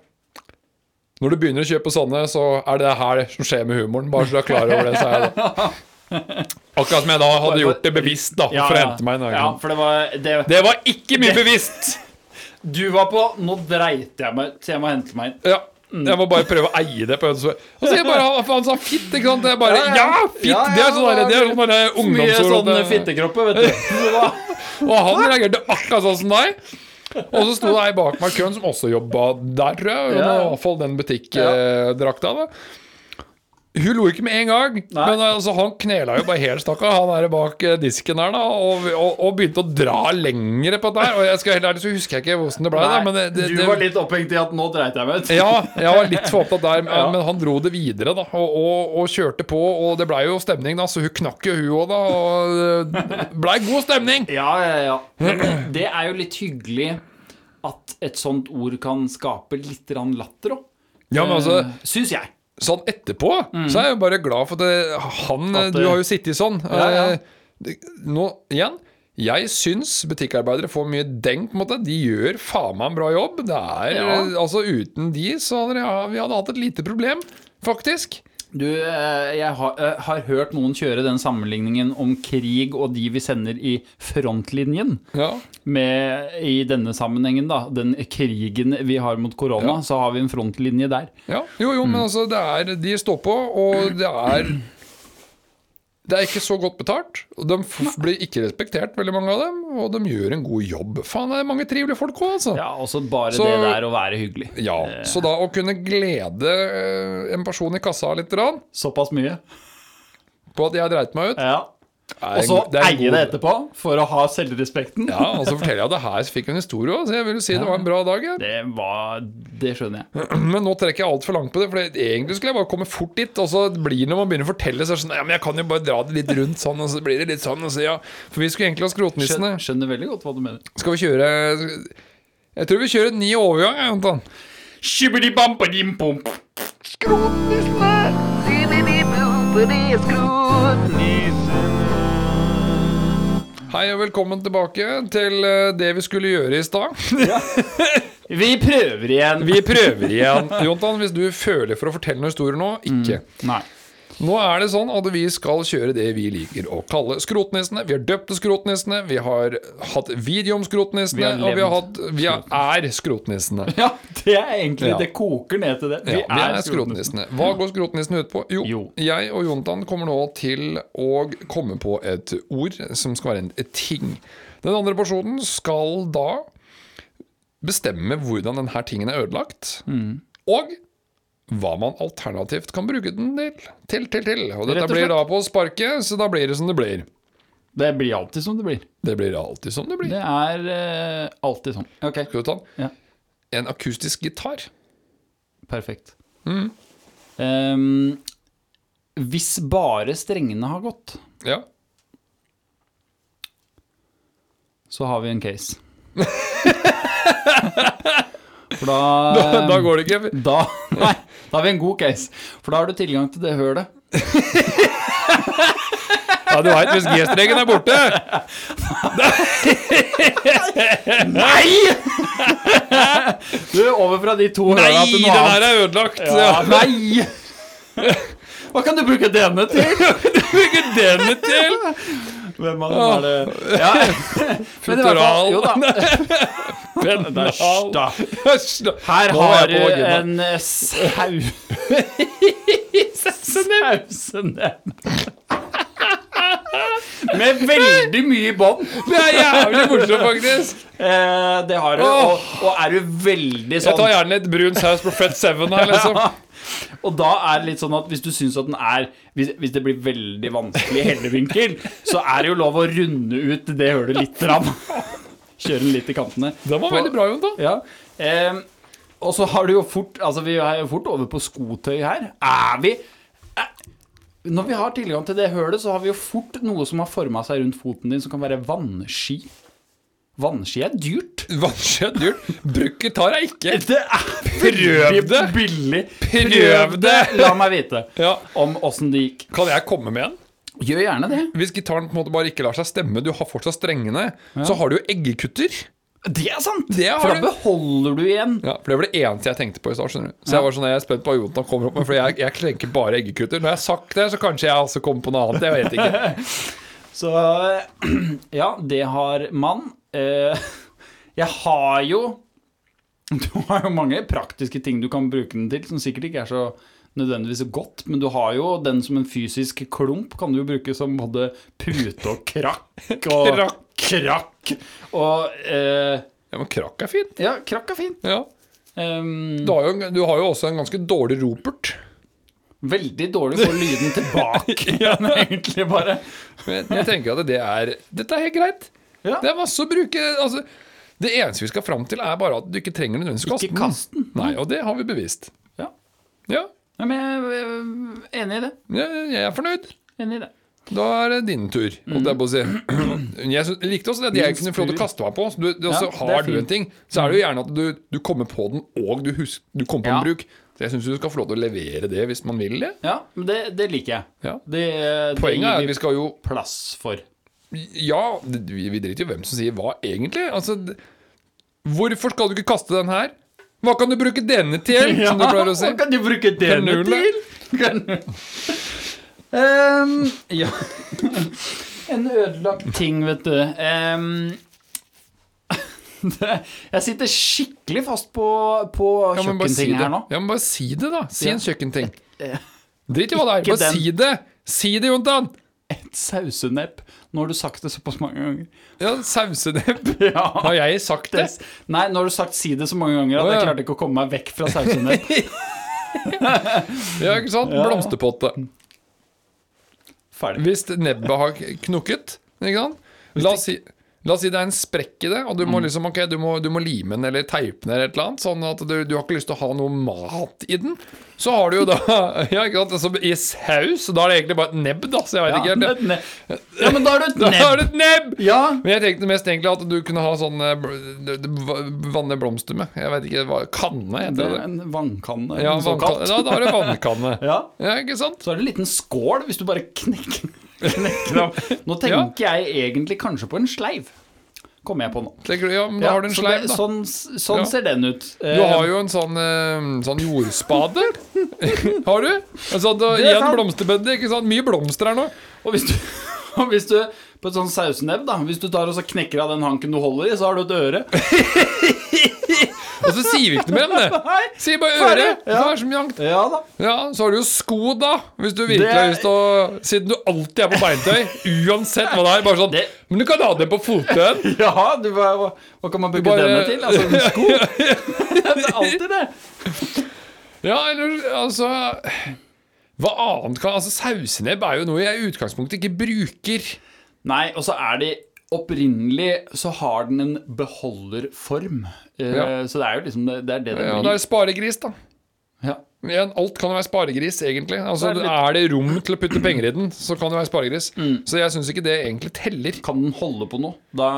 Når du begynner å kjøpe sånne, så er det det her som skjer med humoren. Bare så du er klar over det, sa jeg da. [laughs] Akkurat som jeg da hadde gjort det bevisst, da, Ja, for å hente meg en Ja, for det var det, Det var ikke mye bevisst! Du var på Nå dreit jeg meg til jeg må hente meg inn. Ja. Jeg må bare prøve å eie det på en så Og så jeg bare, Han sa fitt, ikke sant? Jeg bare Ja, Ja, ja. fitt! Ja, Det er sånn det er sånn der Mye ungdomsord. sånn fittekropper, vet du. [laughs] Og han reagerte akkurat sånn som deg. Og så sto det ei bak meg i køen som også jobba der, tror jeg. Ja. I hvert fall den butikkdrakta. da Hun lo ikke med en gang, Nei. men altså, han knela jo bare helt, stakkar. Han er bak eh, disken der, da, og, og, og begynte å dra lengre på dette her. Og jeg skal helt ærlig så husker jeg ikke hvordan det ble, da, men det, det, du var litt opphengt i at nå dreit jeg meg ut. ja, jeg var litt for opptatt der, [laughs] men, Ja. men han dro det videre, da. Og, og, kjørte på, og det blei jo stemning, da, så hun knakk jo, hun òg, da. Og blei god stemning! [laughs] Ja, ja, ja. Det er jo litt hyggelig at et sånt ord kan skape litt latter òg. Ja, men altså Syns jeg. Sånn etterpå, så er jeg bare glad for at det, han at det... Du har jo sittet sånn. Ja, ja. Eh, Nå, igjen Jeg syns butikkarbeidere får mye deng, på en måte. De gjør faen meg en bra jobb. Det er, Ja. eh, altså Uten de så hadde ja, vi hadde hatt et lite problem, faktisk. Du, eh, jeg har, eh, har hørt noen kjøre den sammenligningen om krig og de vi sender i frontlinjen. Ja. Med, I denne sammenhengen, da. Den krigen vi har mot korona, Ja. så har vi en frontlinje der. ja. Jo, jo, Mm. men altså, det er De står på, og det er det er ikke så godt betalt. og De blir ikke respektert, veldig mange av dem. Og de gjør en god jobb. Faen, det er mange trivelige folk òg, altså. Ja, også bare Så- det der å være hyggelig. Ja, så da å kunne glede eh, en person i kassa litt Såpass mye. på at jeg dreit meg ut Ja. Og så eie det etterpå, for å ha selvrespekten. Ja, og så forteller jeg det her, fikk jeg en historie òg, så jeg vil si si det var en bra dag. Ja. Det var Det skjønner jeg. [clears throat] Men nå trekker jeg altfor langt på det, for egentlig skulle jeg bare komme fort dit. Og så blir det når man begynner å fortelle, så er det sånn Ja, men jeg kan jo bare dra det litt rundt sånn, og så blir det litt sånn, og så ja. For vi skulle egentlig ha skrotnissene. Skjønner, skjønner veldig godt hva du mener. Skal vi kjøre Jeg tror vi kjører en ny overgang, jeg, Jontan. Skrotnissene, skrotnissene. Hei og velkommen tilbake til eh, det vi skulle gjøre i stad. [laughs] Vi prøver igjen. Vi prøver igjen. Jontan, hvis du føler for å fortelle noen historier nå, ikke. Nei. Nå er det sånn at vi skal kjøre det vi liker å kalle skrotnissene. Vi har døpt det skrotnissene, vi har hatt video om skrotnissene, Vi og vi har hatt Vi er skrotnissene. [laughs] Ja, det er egentlig Ja. Det koker ned til det. Ja, vi er skrotnissene. Hva går skrotnissene ut på? Jo, Jo. jeg og Jontan kommer nå til å komme på et ord som skal være en ting. Den andre personen skal da bestemme hvordan denne tingen er ødelagt, Mm. og hva man alternativt kan bruke den til. til, til, til. Og dette og blir da på sparket, så da blir det som det blir. Det blir alltid som det blir. Det blir alltid som det blir. Det er uh, alltid sånn. Ok, Skal du ta den? Ja. En akustisk gitar. perfekt. Mm. Um, hvis bare strengene har gått, Ja. så har vi en case. [laughs] For da [laughs] Da, da går det ikke. Da, nei, da har vi en god case. For da har du tilgang til det hølet. [laughs] Ja, du veit, hvis G-streken er borte Nei! Du, over fra de to Nei, den her er ødelagt! Ja, nei! Hva kan du bruke denne til? Hva [laughs] kan du Bruke denne til! Hvem av dem er det? Ja. [laughs] Fall, jo da. [laughs] Pennal. Her er har du en eh, [laughs] sau Sausenebb. [laughs] Med veldig mye bånd. Det er jævlig morsomt, faktisk. Eh, det har du. Og, og er du veldig sånn Jeg tar sånn gjerne litt brun saus på Fred Seven her, liksom. [laughs] Og da er det litt sånn at hvis du syns at den er hvis, hvis det blir veldig vanskelig i hellevinkel, så er det jo lov å runde ut det hølet litt. Rann. [laughs] Kjøre den litt i kantene. Den var På- veldig bra, Jon. da Ja. Eh, og så har du jo fort Altså, vi er jo fort over på skotøy her. Er vi eh, Når vi har tilgang til det hølet, så har vi jo fort noe som har forma seg rundt foten din, som kan være vannski. Vannski er dyrt. [laughs] Vannski er dyrt. Bruk gitar er ikke. [laughs] Det er Prøv det. billig. Prøv det. La meg vite [laughs] Ja. om åssen det gikk. Kan jeg komme med en? Gjør gjerne det. Hvis gitaren på en måte bare ikke lar seg stemme, du har fortsatt strengene, så har du jo eggekutter. Det er sant. Det For da du. beholder du igjen. Ja, for Det var det eneste jeg tenkte på i stad. Så jeg var sånn, jeg er spent på hva Jonathan kommer opp med, for jeg, jeg klenker bare eggekutter. Når jeg har sagt det, så kanskje jeg også kommer på noe annet. Jeg vet ikke. [laughs] Så [clears throat] ja, det har man. Eh, [laughs] Jeg har jo [laughs] Du har jo mange praktiske ting du kan bruke den til, som sikkert ikke er så nødvendigvis godt, men du har jo den som en fysisk klump, kan du jo bruke som både pute og krakk og Krakk. krakk. Og eh, Ja, Men krakk er fint. Ja, krakk er fint. Ja. Um, Du har, jo, du har jo også en ganske dårlig ropert. veldig dårlig å få lyden tilbake [laughs] Ja, [laughs] egentlig, bare. Men jeg tenker at det er Dette er helt greit. Ja. Det er masse å bruke altså, Det eneste vi skal fram til, er bare at du ikke trenger nødvendigvis kaste Ikke kast den. Nei, og det har vi bevist. Ja. Ja, Ja, men jeg er enig i det. jeg, jeg er fornøyd. Enig i det. Da er det din tur, holdt jeg på å si. Jeg sy- likte også det at jeg kunne få lov til å kaste meg på. Så du, du, Ja, så det er har du en ting, så er det jo gjerne at du, du kommer på den, og du, husk, du kommer på Ja. en bruk. Så jeg syns du skal få lov til å levere det hvis man vil det. Ja, men det, det liker jeg. Ja. Det, det Poenget er at vi skal jo plass for. Ja, vi, vi driter jo hvem som sier hva, egentlig. Altså, hvorfor skal du ikke kaste den her? Hva kan du bruke denne til, [laughs] som du pleier å si? Hva kan du bruke denne til? Kan- Ehm, ja. [laughs] En ødelagt ting, vet du. Um, det, [laughs] jeg sitter skikkelig fast på, på Ja, si her nå. Ja, men bare si det, da. Si Ja. en kjøkkenting. Drit i hva det er. Bare den. si det. Si det, Jontan. Et sausenepp. Nå har du sagt det såpass mange ganger. Ja, sausenepp. [laughs] Ja. Har jeg sagt det? Nei, nå har du sagt 'si det' så mange ganger at oh, ja. jeg klarte ikke å komme meg vekk fra sausenepp. [laughs] Ja, ikke sant? Blomsterpotte. Ferdig. Hvis nebbet har knukket, ikke sant? La oss si La oss si det er en sprekk i det, og du må liksom, okay, du må, du må lime den eller teipe den eller et eller annet, sånn at du, du har ikke lyst til å ha noe mat i den. Så har du jo da [laughs] Ja, altså, I saus, da er det egentlig bare et nebb, da, så jeg ja, ikke Ja, helt. ja, men da er det et [laughs] Da er det nebb. et nebb! Ja. Men jeg tenkte mest egentlig at du kunne ha sånn eh, vanne blomster med. Jeg vet ikke hva Kanne, heter det. det. en vannkanne. Ja, såkalt. Ja, da er det vannkanne. [laughs] Ja. Ja, ikke sant? Så er det en liten skål hvis du bare knekker, av. [laughs] Nå tenker jeg egentlig kanskje på en sleiv. Kommer jeg på nå. Tenker du, ja, men da har du en sleiv, da. Sånn, sånn Ja. ser den ut. Du har jo en sånn, eh, sånn jordspade. [laughs] har du? Altså, da, Det en igjen blomsterbed. Ikke sant? Mye blomster her nå. Og hvis du, [laughs] og hvis du på et sånn sausenebb, da Hvis du tar og så knekker av den hanken du holder i, så har du et øre. Og så sier vi ikke noe mer om det. [laughs] Si Sier bare øret. Ja. Det er så mye langt. Ja da. Ja, så har du jo sko, da. Hvis du virkelig har lyst til å Siden du alltid er på beintøy, uansett hva det er. Bare sånn Det- Men du kan ha det på foten. [laughs] Ja, du, hva, hva- hva kan man bruke bare- denne til? Altså en sko? [laughs] det er alltid det. Ja, eller altså Hva annet kan Altså, sausenebb er jo noe jeg i utgangspunktet ikke bruker. Nei, og så er de Opprinnelig så har den en beholderform. Eh, Ja. Så det er jo liksom det, det er det det Ja, det er sparegris, da. Ja. Igjen, alt kan jo være sparegris, egentlig. Altså, det er det litt- Er det rom til å putte penger i den, så kan det være sparegris. Mm. Så jeg syns ikke det egentlig teller. Kan den holde på noe da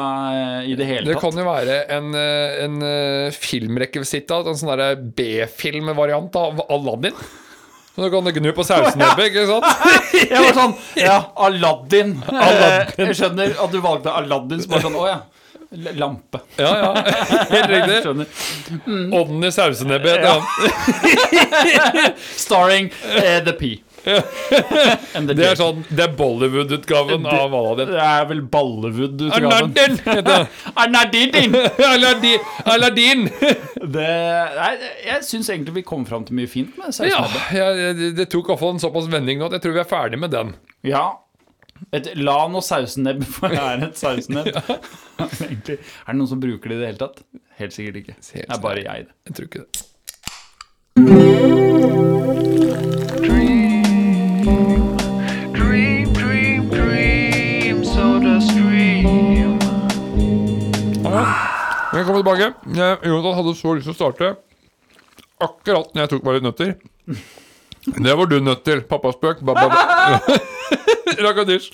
i det hele Det tatt? kan jo være en, eh, en eh, filmrekvisitt av en sånn B-filmvariant av Aladdin. Så du kan gnu på sausenebbet, ikke sant? [laughs] Jeg var sånn Ja, Aladdin. Aladdin. Jeg skjønner at du valgte Aladdin som bare sånn Å ja. Lampe. Ja, ja. [laughs] Helt riktig. Ånden i sausenebbet. Ja. [laughs] Starring uh, The P. Det er sånn Det er Bollywood-utgaven av Aladdin. Det er vel Ballewood-utgaven. [laughs] Aladdin! Aladdin! Det, nei, jeg syns egentlig vi kom fram til mye fint med Ja, 16. jeg, det tok iallfall en såpass vending nå at jeg tror vi er ferdig med den. Ja. Et lan- og [laughs] for det er et sausenebb. [laughs] Egentlig. Er det noen som bruker det i det hele tatt? Helt sikkert ikke. Det er bare jeg, det. Jeg tror ikke det. Dream, dream, dream, soda stream. Velkommen tilbake. Jonathan hadde så lyst til å starte akkurat når jeg tok meg litt nøtter. Det var du nødt til. Pappaspøk. Ba, ba, ba. [laughs] [laughs] Rakadisj.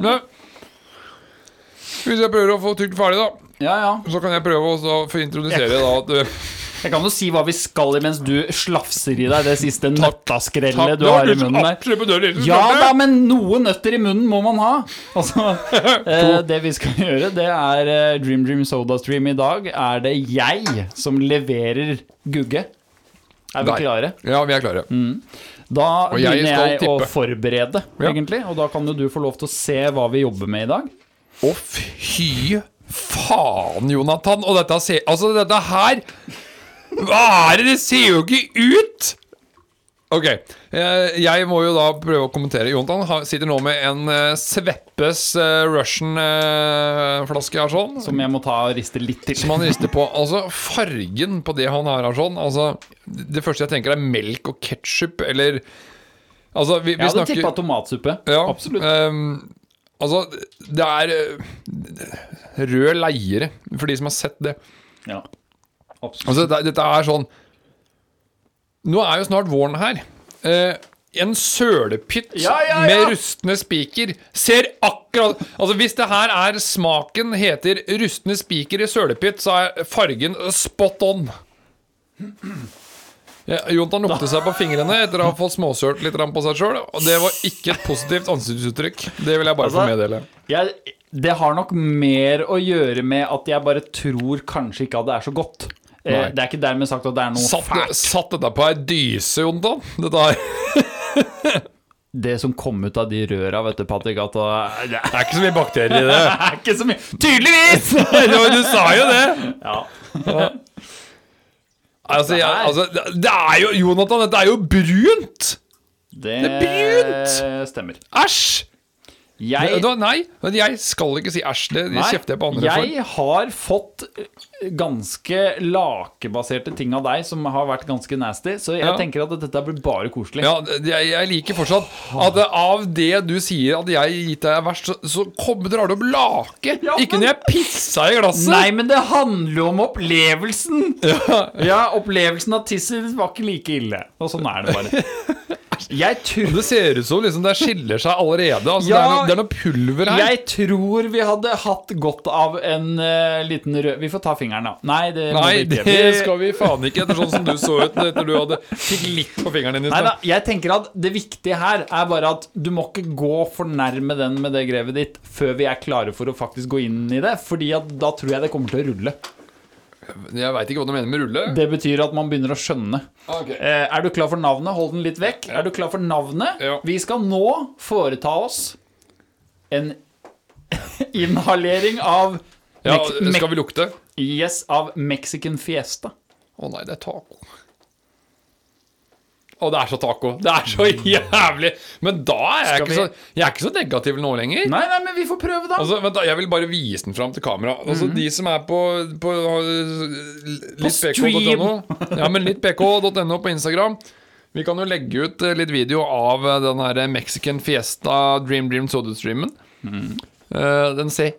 Men Hvis jeg prøver å få tygd ferdig, da, Ja, ja. så kan jeg prøve å så få introdusere da at eh, Jeg kan jo si hva vi skal i mens du slafser i deg det siste nøttaskrellet du har i munnen der. absolutt lille Ja da, men noe nøtter i munnen må man ha. Altså, [laughs] eh, det vi skal gjøre, det er eh, Dream Dream Soda Stream i dag. Er det jeg som leverer gugge? Er vi Nei. klare? Ja, vi er klare. Da jeg begynner skal jeg å forberede, Ja. egentlig. Og da kan jo du få lov til å se hva vi jobber med i dag. Å, fy faen, Jonathan. Og dette ser Altså, dette her Hva er det? Det ser jo ikke ut! Ok, jeg må jo da prøve å kommentere. Jontan sitter nå med en eh, Sveppes eh, Russian-flaske her sånn. Som jeg må ta og riste litt til. Som han rister på. [laughs] Altså, fargen på det han har her sånn Altså, det første jeg tenker er melk og ketsjup, eller Altså, vi, vi Jeg hadde snakker tippa tomatsuppe. ja, Absolutt. Um, altså, det er eh, rød leire, for de som har sett det. Ja. Absolutt. Altså, det, dette er sånn Nå er jo snart våren her. Eh, en sølepytt Ja, ja, ja. med rustne spiker ser akkurat Altså, hvis det her er smaken heter rustne spiker i sølepytt, så er fargen spot on. Jontan lukte seg på fingrene etter å ha fått småsølt litt på seg sjøl, og det var ikke et positivt ansiktsuttrykk. Det vil jeg bare få Altså, meddele. Jeg, det har nok mer å gjøre med at jeg bare tror kanskje ikke at det er så godt. Eh, det er ikke dermed sagt at det er noe Satt, fælt. satt dette på ei dyse, Jontan? Dette her [laughs] Det som kom ut av de røra, vet du, Patrick, at det Det er ikke så mye bakterier i det. [laughs] det er ikke så mye Tydeligvis! [laughs] Du sa jo det! ja. Altså, jeg, altså, det- det er jo Jonathan, dette er jo brunt! Det, er brunt! stemmer. Æsj! Jeg, Da- Nei, men jeg skal ikke si æsj. Det Nei, kjefter jeg på andre for. jeg har fått eh, ganske lakebaserte ting av deg som har vært ganske nasty, så jeg Ja. tenker at dette blir bare koselig. Ja, jeg, jeg liker fortsatt at av det du sier at jeg gitt deg er verst, så, så kommer drar du opp lake. Ja, Ikke når jeg pissa i glasset. Nei, men det handler jo om opplevelsen! Ja, opplevelsen av tisset var ikke like ille. Og sånn er det bare. [laughs] Jeg tror, Det ser ut som liksom det skiller seg allerede. Altså, det, er noe, det er noe pulver her. jeg tror vi hadde hatt godt av en uh, liten rød Vi får ta fingeren, da. Nei, det Nei, det, det skal vi faen ikke, etter sånn som du så ut etter du hadde fikk litt på fingeren din i stad. jeg tenker at det viktige her er bare at du må ikke gå for nærme den med det grevet ditt før vi er klare for å faktisk gå inn i det, fordi at da tror jeg det kommer til å rulle. Jeg veit ikke hva du mener med rulle. Det betyr at man begynner å skjønne. Okay. Eh, er du klar for navnet? Hold den litt vekk. Er du klar for navnet? Ja. Vi skal nå foreta oss en [laughs] inhalering av Ja, skal vi lukte? Yes, av Mexican Fiesta. Å nei, det er taco. Å, det er så taco. Det er så jævlig. Men da er jeg ikke så Jeg er ikke så negativ nå lenger. Nei, nei, men vi får prøve, da. Altså, vent da, Jeg vil bare vise den fram til kamera. Altså, Mhm. De som er på, på stream littpk.no Ja, men littpk.no på Instagram Vi kan jo legge ut uh, litt video av uh, den her Mexican Fiesta Dream Dream Soda-streamen. Mm. Uh, den ser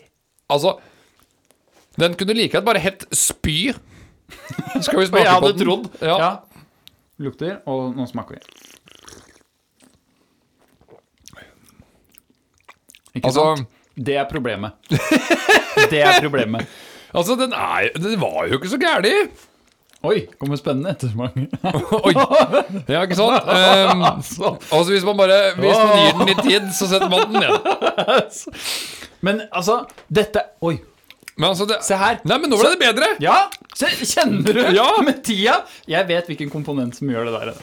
Altså Den kunne like gjerne bare hett Spy. Skal vi [laughs] smake på den? jeg hadde trodd. Ja. Ja. Lukter, og nå smaker vi. Ikke Altså, sant? Det er problemet. Det er problemet. [laughs] altså den, er, den var jo ikke så gæren. Oi, kommer spennende ettersmak. [laughs] Oi. Ja, ikke sant? Um, [laughs] altså Hvis man bare Hvis man gir den litt tid, så setter man den ned. Men altså, dette Oi. Men altså det, Se her. Nei, men nå ble det bedre. Ja, kjenner du? Ja. [laughs] Med tida. Jeg vet hvilken komponent som gjør det der.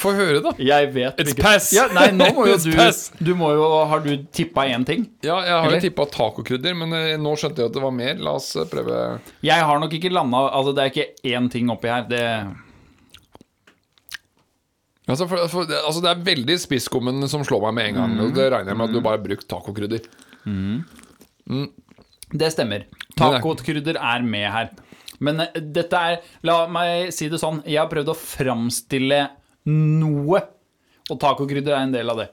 Få høre, da. Jeg vet It's hvilken. pass. Ja, nei, nå må jo [laughs] du. Du må jo Har du tippa én ting? Ja, jeg har Eller? jo tippa tacokrydder, men eh, nå skjønte jeg at det var mer. La oss eh, prøve. Jeg har nok ikke landa Altså, det er ikke én ting oppi her. Det Altså, for, for, det- altså, det er veldig spisskummen som slår meg med en gang. Mm. det regner jeg med at du bare har brukt tacokrydder. Det stemmer. Tacokrydder er med her. Men eh, dette er La meg si det sånn. Jeg har prøvd å framstille noe, og tacokrydder er en del av det.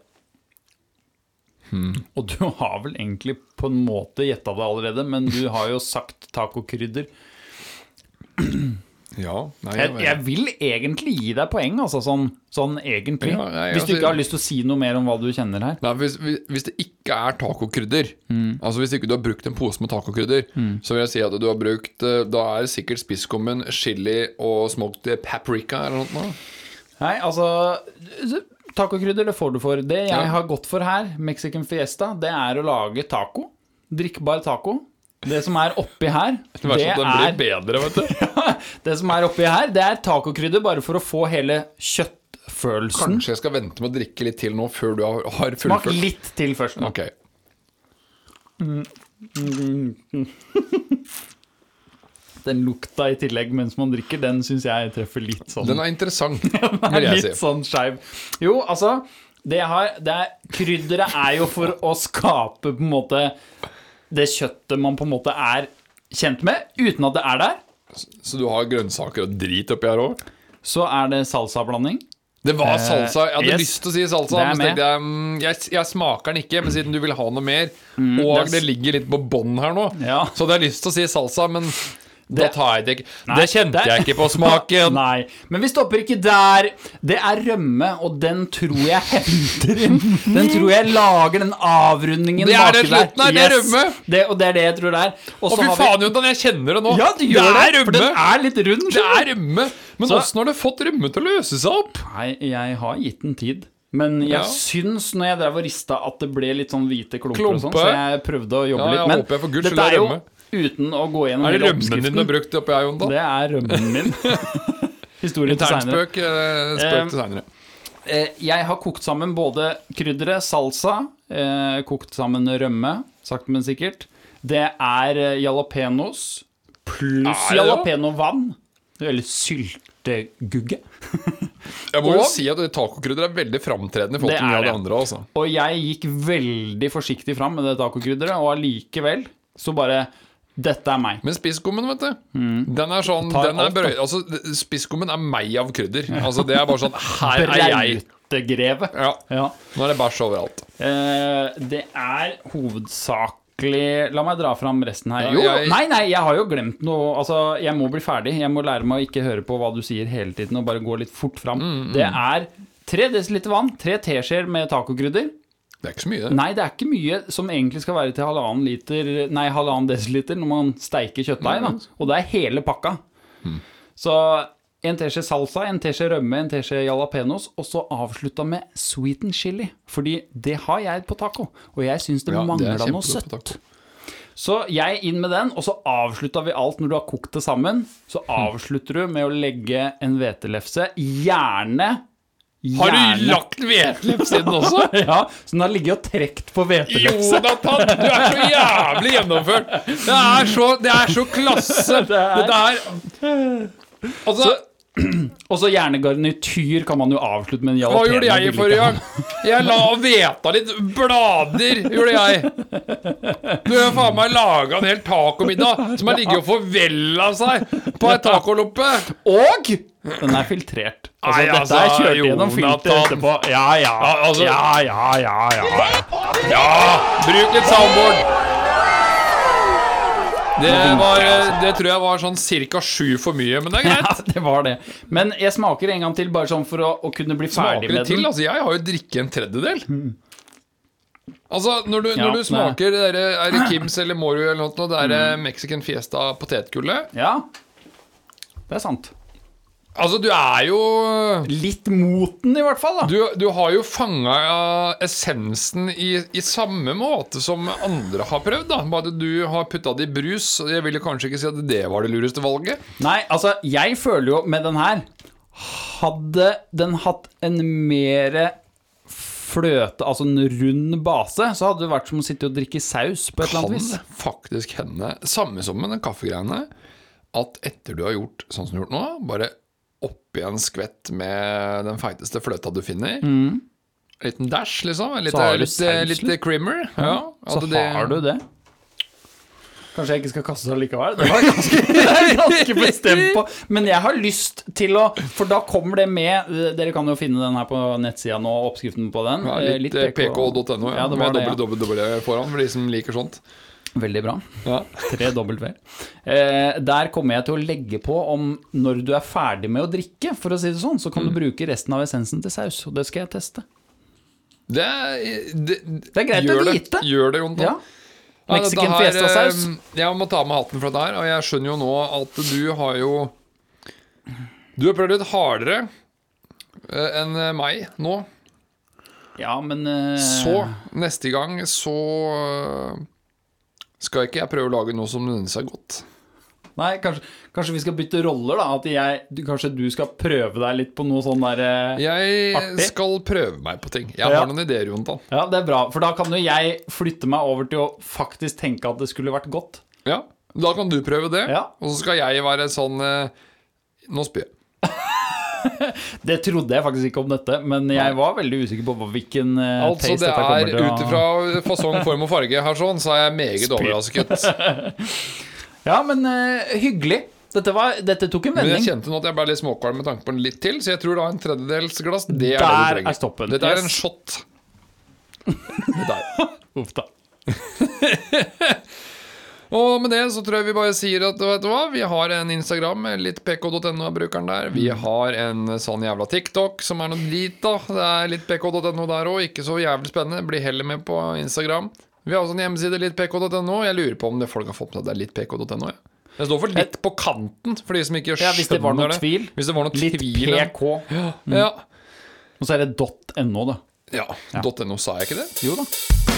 Og du har vel egentlig på en måte gjetta det allerede, men du har jo sagt tacokrydder. Ja, nei, Jeg, jeg vil egentlig gi deg poeng, altså sånn, sånn egentlig. Ja, nei, Hvis du altså- ikke har lyst til å si noe mer om hva du kjenner her. Nei, hvis, hvis det ikke er tacokrydder, altså hvis ikke du har brukt en pose med tacokrydder, så vil jeg si at du har brukt eh, Da er det sikkert spisskummen, chili og smoked paprika eller noe. Nei, altså Tacokrydder, det får du for. Det jeg Ja. har gått for her, Mexican Fiesta, det er å lage taco. Drikkbar taco. Det som er oppi her, Det det sånn er, bedre, vet du. [laughs] det som er oppi her, det er tacokrydder bare for å få hele kjøttfølelsen. Kanskje jeg skal vente med å drikke litt til nå før du har, fullført? Smak litt til først. nå. Ok. [laughs] Den lukta i tillegg mens man drikker, den syns jeg treffer litt sånn. Den er interessant, [laughs] Den er litt si. sånn skeiv. Jo, altså det har, det er, Krydderet er jo for å skape på en måte det kjøttet man på en måte er kjent med, uten at det er der. Så du har grønnsaker og drit oppi her òg? Så er det salsablanding. Det var salsa. Jeg hadde yes. lyst til å si salsa, men så tenkte jeg mm, jeg, jeg smaker den ikke. Men siden du vil ha noe mer, mm, og er- det ligger litt på bånn her nå, Ja. så hadde jeg lyst til å si salsa, men Det- tar jeg det. Nei, det kjente det- jeg ikke på smaken. [laughs] Nei, men vi stopper ikke der. Det er rømme, og den tror jeg henter inn. Den tror jeg lager den avrundingen Det er det slutten her, det er rømme. Det, og det er det jeg tror det er. Og fy faen, Jontan, jeg kjenner det nå. Ja, det, gjør det, er for den er litt rund. Det er rømme. Men åssen har du fått rømme til å løse seg opp? Nei, jeg har gitt den tid. Men jeg Ja. syns når jeg drev og rista at det ble litt sånn hvite klumper og sånn, så jeg prøvde å jobbe Ja, jeg litt. Men håper jeg for guds skyld er jo rømme. Uten å gå gjennom Er det rømmen din du har brukt oppi her, da? Det er rømmen min. [laughs] Historien til seinere. Internspøk. eh, Eh, til seinere. Eh, Jeg har kokt sammen både krydderet, salsa, eh, kokt sammen rømme, sakte, men sikkert. Det er jalapeños pluss jalapeño-vann. Eller syltegugge. [laughs] Jeg må jo si at tacokrydder er veldig framtredende i forhold til mye av det andre. Altså. Og jeg gikk veldig forsiktig fram med det tacokrydderet, og allikevel så bare Dette er meg. Men spisskummen, vet du, den er sånn Mm. Den er brøy, altså, Spisskummen er meg av krydder. Altså, det er bare sånn [laughs] Her er jeg. Brautegrevet. Ja, Ja. Nå er det bæsj overalt. Eh, det er hovedsakelig La meg dra fram resten her. Jo, jeg- nei, nei, jeg har jo glemt noe. Altså, jeg må bli ferdig. Jeg må lære meg å ikke høre på hva du sier hele tiden, og bare gå litt fort fram. Mm, Det er tre desiliter vann, tre teskjeer med tacokrydder. Det er ikke så mye. Nei, det er ikke mye som egentlig skal være til halvannen liter Nei, halvannen desiliter når man steiker kjøttdeig, da. Og det er hele pakka. Så en teskje salsa, en teskje rømme, en teskje jalapeños, og så avslutta med sweet and chili. Fordi det har jeg på taco, og jeg syns det Ja, mangla noe søtt. Så jeg inn med den, og så avslutta vi alt når du har kokt det sammen. Så avslutter du med å legge en hvetelefse, gjerne Har du lagt hvetelefse i den også? [laughs] Ja, så den har ligget og trukket på hvetelefse. Jonathan, du er så jævlig gjennomført! Det er så, det er så klasse! [laughs] Det er Altså, [clears throat] Og så gjerne garnityr kan man jo avslutte med en hva gjorde jeg i forrige gang? Jeg la veta litt blader, gjorde jeg. Du har faen meg laga en hel tacomiddag som har ligget og forvella seg på ei tacoloppe. Og den er filtrert. Altså, Nei, dette altså, er kjørt gjennom filter etterpå. Ja, ja. Ja, altså- ja, ja, ja, ja. Ja, bruk litt soundboard. Det, var, det tror jeg var sånn ca. sju for mye, men det er [laughs] Ja, det var det. Men jeg smaker en gang til, bare sånn for å, å kunne bli ferdig Smaker med til? den. Altså, jeg har jo drikket en tredjedel. Altså, når du, Ja, når du smaker det der, er det Kims [clears throat] eller Moru eller noe, det er Mexican Fiesta potetgullet Ja, det er sant. Altså, du er jo Litt moten, i hvert fall. da Du, du har jo fanga essensen i, i samme måte som andre har prøvd. da Bare du har putta det i brus. Og jeg ville kanskje ikke si at det var det lureste valget. Nei, altså, jeg føler jo med den her Hadde den hatt en mer fløte, altså en rund base, så hadde det vært som å sitte og drikke saus på et eller annet vis. det faktisk hende, samme som med den kaffegreiene, at etter du har gjort sånn som du har gjort nå, bare oppi en skvett med den feiteste fløta du finner, Mm. liten dash, liksom, litt, litt, litt, creamer, ja, Så det- har du det. Kanskje jeg ikke skal kaste det likevel? Det var ganske, [laughs] ganske bestemt på. Men jeg har lyst til å For da kommer det med Dere kan jo finne den her på nettsida nå, oppskriften på den. Ja, Eh, litt eh, pk.no, ja, Ja, det var med det, ja. foran, for de som liker sånt. Veldig bra. Ja. Tre W. Eh, der kommer jeg til å legge på om når du er ferdig med å drikke, for å si det sånn, så kan Mm. du bruke resten av essensen til saus. Og det skal jeg teste. Det, er- det, Det er greit å vite. Det, gjør det, Jonathan. Ja. Mexican ja, fiesta-saus. eh, Jeg må ta med hatten for det her, og jeg skjønner jo nå at du har jo Du har prøvd litt hardere eh, enn meg nå. Ja, men uh... Så neste gang så skal ikke jeg prøve å lage noe som nødvendigvis er godt. Nei, kanskje, kanskje vi skal bytte roller, da. At jeg, du, kanskje du skal prøve deg litt på noe sånn der eh, Jeg Artig. skal prøve meg på ting. Jeg Ja. har noen ideer, Jonathan. Ja, det er bra. For da kan jo jeg flytte meg over til å faktisk tenke at det skulle vært godt. Ja, Da kan du prøve det, Ja. og så skal jeg være sånn eh, Nå spyr jeg. [laughs] [laughs] Det trodde jeg faktisk ikke om dette, men jeg var veldig usikker på hvilken eh, Altså, taste dette kommer er til å ut ifra fasong, form og farge her sånn, så er jeg meget overrasket. [laughs] Ja, men uh, hyggelig. Dette, var, dette tok en vending. Men jeg kjente nå at jeg ble litt småkvalm med tanke på en litt til, så jeg tror da en tredjedels glass, det er Der det du trenger. er stoppen. Dette er en shot. [laughs] Der. Uff da. Og med det så tror jeg vi bare sier at vet du hva, vi har en Instagram, litt pk.no er brukeren der. Vi Mm. har en sånn jævla TikTok som er noe drit, da. Det er litt pk.no der òg, ikke så jævlig spennende. Bli heller med på Instagram. Vi har også en hjemmeside, littpk.no. Jeg lurer på om det folk har fått med seg at det er littpk.no. Ja. Det står for litt på kanten, for de som ikke skjønner Ja, hvis det var noe tvil. Hvis det var noe Litt tvil ja. PK. Ja. Og så er det .no, da. ja. .no, sa jeg ikke det? Jo da.